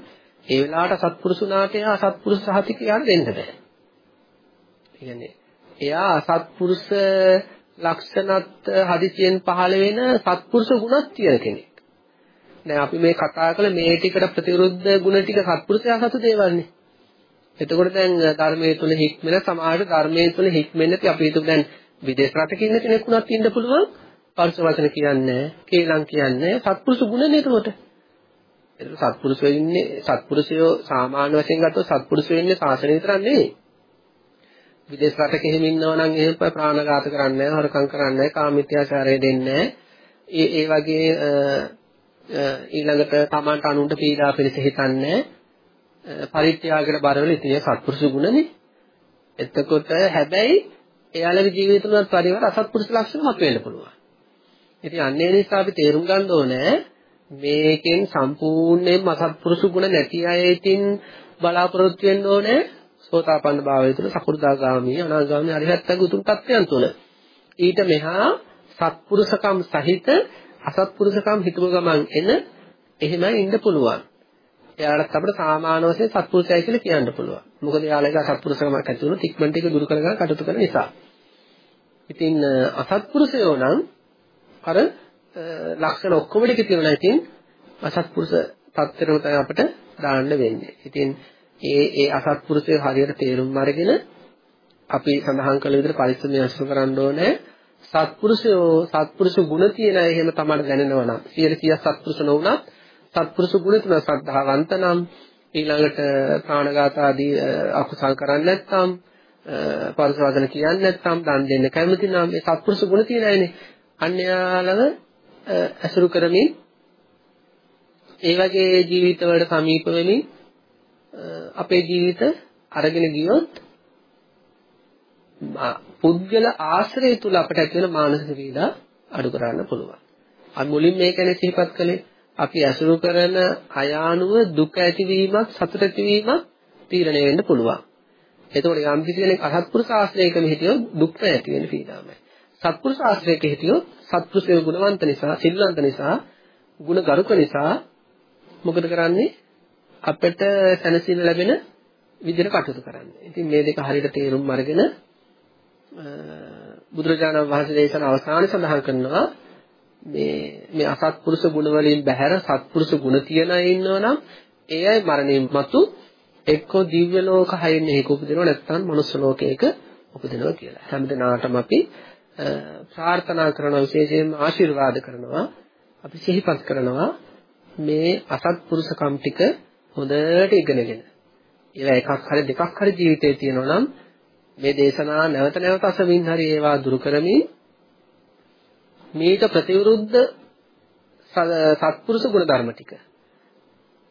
ඒ වෙලාවට අසත්පුරුෂුනාට එයා අසත්පුරුෂ සහතික යන්න දෙන්න බෑ. කියන්නේ එයා අසත්පුරුෂ ලක්ෂණත් හදිසියෙන් පහළ වෙන සත්පුරුෂ ගුණත් තියෙන කෙනෙක්. දැන් අපි මේ කතා කළ මේ ටිකට ප්‍රතිවිරුද්ධ ගුණ ටික සත්පුරුෂයා සතු දේවල්නේ. එතකොට දැන් ධර්මයේ තුල හික්මන සමාජ ධර්මයේ තුල හික්මෙන්නේ නැති අපි හිතමු දැන් විදේශ රටක ඉන්න කෙනෙක් වුණත් ඉන්න පුළුවන් පරුෂ වචන කියන්නේ කේලම් කියන්නේ සත්පුරුෂ ගුණනේ එතකොට. ඒක සත්පුරුෂයෝ ඉන්නේ සත්පුරුෂයෝ සාමාන්‍ය වශයෙන් ගත්තොත් සත්පුරුෂයෝ ඉන්නේ ශාසනය විතරක් නෙවෙයි. විදේශ රටක එහෙම ඉන්නවා නම් එහෙම ප්‍රාණඝාත කරන්නේ නැහැ, හොරකම් කරන්නේ නැහැ, කාමීත්‍යාචාරය දෙන්නේ නැහැ. ඒ ඒ වගේ ඊළඟට තමන්ට අනුන්ට පීඩා පිණිස හිතන්නේ පරිත්‍යාගයට බර වෙලා ඉතින් සත්පුරුෂ ගුණනේ. එතකොට හැබැයි එයාලගේ ජීවිත තුනත් පරිවර අසත්පුරුෂ ලක්ෂණ මත වෙන්න පුළුවන්. ඉතින් අන්න ඒ නිසා අපි තේරුම් ගන්න ඕනේ මේකෙන් සම්පූර්ණයෙන්ම අසත්පුරුෂ ගුණ නැති අය ඉතින් බලාපොරොත්තු වෙන්න ඕනේ සෝතාපන්න භාවය තුළ සකු르දාගාමී අනාගාමී අරිහත්ත්වයේ උතුම් තත්ත්වයන් තුළ. ඊට මෙහා සත්පුරුෂකම් සහිත අසත්පුරුෂකම් හිතව ගමන් එන එහෙමයි ඉන්න පුළුවන්. එයාලට අපිට සාමාන්‍ය වශයෙන් සත්පුරුෂයයි කියලා කියන්න පුළුවන්. මොකද එයාලගේ අසත්පුරුෂකමක් ඇති වුණොත් ඉක්මනට ඒක දුරු කරගන්න කටයුතු කරන නිසා. ඉතින් අසත්පුරුෂයෝ නම් අර ලක්ෂණ ඔක්කොම ටික තියෙනවා. ඉතින් අසත්පුරුෂ තත්ත්වෙම තමයි අපිට දාන්න වෙන්නේ. ඉතින් ඒ ඒ අසත්පුරුෂය හරියට තේරුම් අරගෙන අපි සඳහන් කළ විදිහට පරිස්සමෙන් අසුර කරන්න ඕනේ. සත්පුරුෂයෝ සත්පුරුෂ ගුණ තියෙන අය එහෙම තමයි දැනෙනවා නම් 100 සත්පුරුෂ නොවුනත් සත්පුරුෂ ගුණ තුන ශ්‍රද්ධාවන්ත නම් ඊළඟට ප්‍රාණඝාත ආදී අකුසල් කරන්නේ නැත්නම් පරිසවදන කියන්නේ නැත්නම් දන් දෙන්න කැමති නම් මේ සත්පුරුෂ ගුණ තියෙන අයනේ අන්‍යයාලව අසුරු කරමින් ඒ වගේ ජීවිතවලට සමීප වෙමින් අපේ ජීවිත අරගෙන ගියොත් පුද්ගල ආශ්‍රය තුල අපට ඇති වෙන මානසික පීඩා අඩු කරන්න පුළුවන්. අපි මුලින් මේකනේ සිහිපත් කළේ අපි අසුරු කරන අයානුව දුක ඇතිවීමක් සතුට ඇතිවීමක් තීරණය වෙන්න පුළුවන්. එතකොට යම් කිසි කෙනෙක් අසත්පුරුෂ ආශ්‍රයකම හිටියොත් දුක් ඇති වෙන පීඩාවයි. සත්පුරුෂ ආශ්‍රයක හිටියොත් සත්පුරුෂය ගුණවන්ත නිසා, සිල්වන්ත නිසා, ගුණගරුක නිසා මොකද කරන්නේ? අපිට සැනසීම ලැබෙන විදිහට කටයුතු කරන්නේ. ඉතින් මේ දෙක හරියට තේරුම් අරගෙන බුදුරජාණන් වහන්සේ දේශන අවසානයේ සඳහන් කරනවා මේ මේ අසත්පුරුෂ ගුණ වලින් බැහැර සත්පුරුෂ ගුණ තියන අය ඉන්නවනම් ඒ අය මරණයන් මතු එක්කෝ දිව්‍ය ලෝක හයෙන් එක උපදිනවා නැත්නම් මනුස්ස ලෝකයක උපදිනවා කියලා. හැමදෙනාටම අපි ප්‍රාර්ථනා කරන විශේෂයෙන්ම ආශිර්වාද කරනවා අපි සිහිපත් කරනවා මේ අසත්පුරුෂකම් ටික හොඳට ඉගෙනගෙන ඒවා එකක් හරි දෙකක් හරි ජීවිතේ තියෙනවා නම් මේ දේශනා නැවත නැවත අසමින් හරි ඒවා දුරු කරමින් මේක ප්‍රතිවිරුද්ධ සත්පුරුෂ ගුණ ධර්ම ටික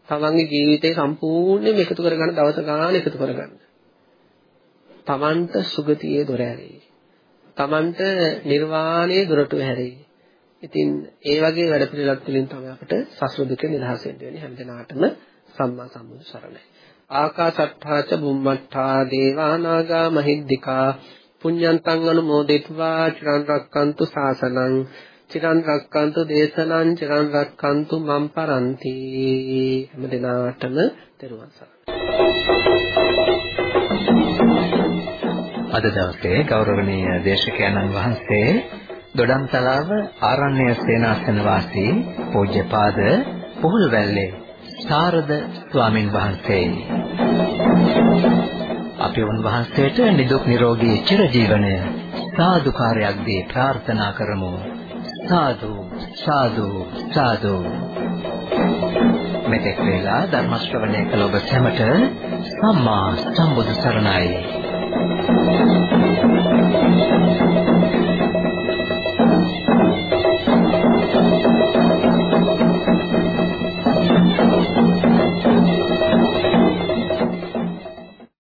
තමන්ගේ ජීවිතේ සම්පූර්ණයෙන්ම එකතු කරගන්න දවස ගාන එකතු කරගන්න. තමන්ට සුගතියේ දොර ඇරෙයි. Tamanට නිර්වාණය දුරටු හැරෙයි. ඉතින් ඒ වගේ වැඩ පිළිලක් තුළින් තමයි අපිට සසර දුක නිදහස් වෙන්න වෙන්නේ හැම දිනාටම සම්මා සම්බුදු සරණයි. ආකාසට්ඨාච බුම්මට්ඨා දේවානාගා මහිද්దికා පුඤ්ඤන්තං අනුමෝදිත्वा චිරන් රක්칸තු සාසනං චිරන් රක්칸තු දේශනං චිරන් රක්칸තු මම් පරන්ති හැම දිනාටම තෙරුවන් සරණයි. අද දවසේ ගෞරවනීය දේශකයන්න් වහන්සේ දොඩම්තලාව ආරණ්‍ය සේනාසන වාසී පූජ්‍යපාද පොහොල්වැල්ලේ සාරද ස්වාමින් වහන්සේ. අපි උන්වහන්සේට නිදුක් නිරෝගී චිරජීවනය සාදුකාරයක් දී ප්‍රාර්ථනා කරමු. සාදු සාදු සාදු. මෙතෙක් වේලා ධර්ම ශ්‍රවණය කළ ඔබ සැමට සම්මා සම්බුදු සරණයි. Thank you.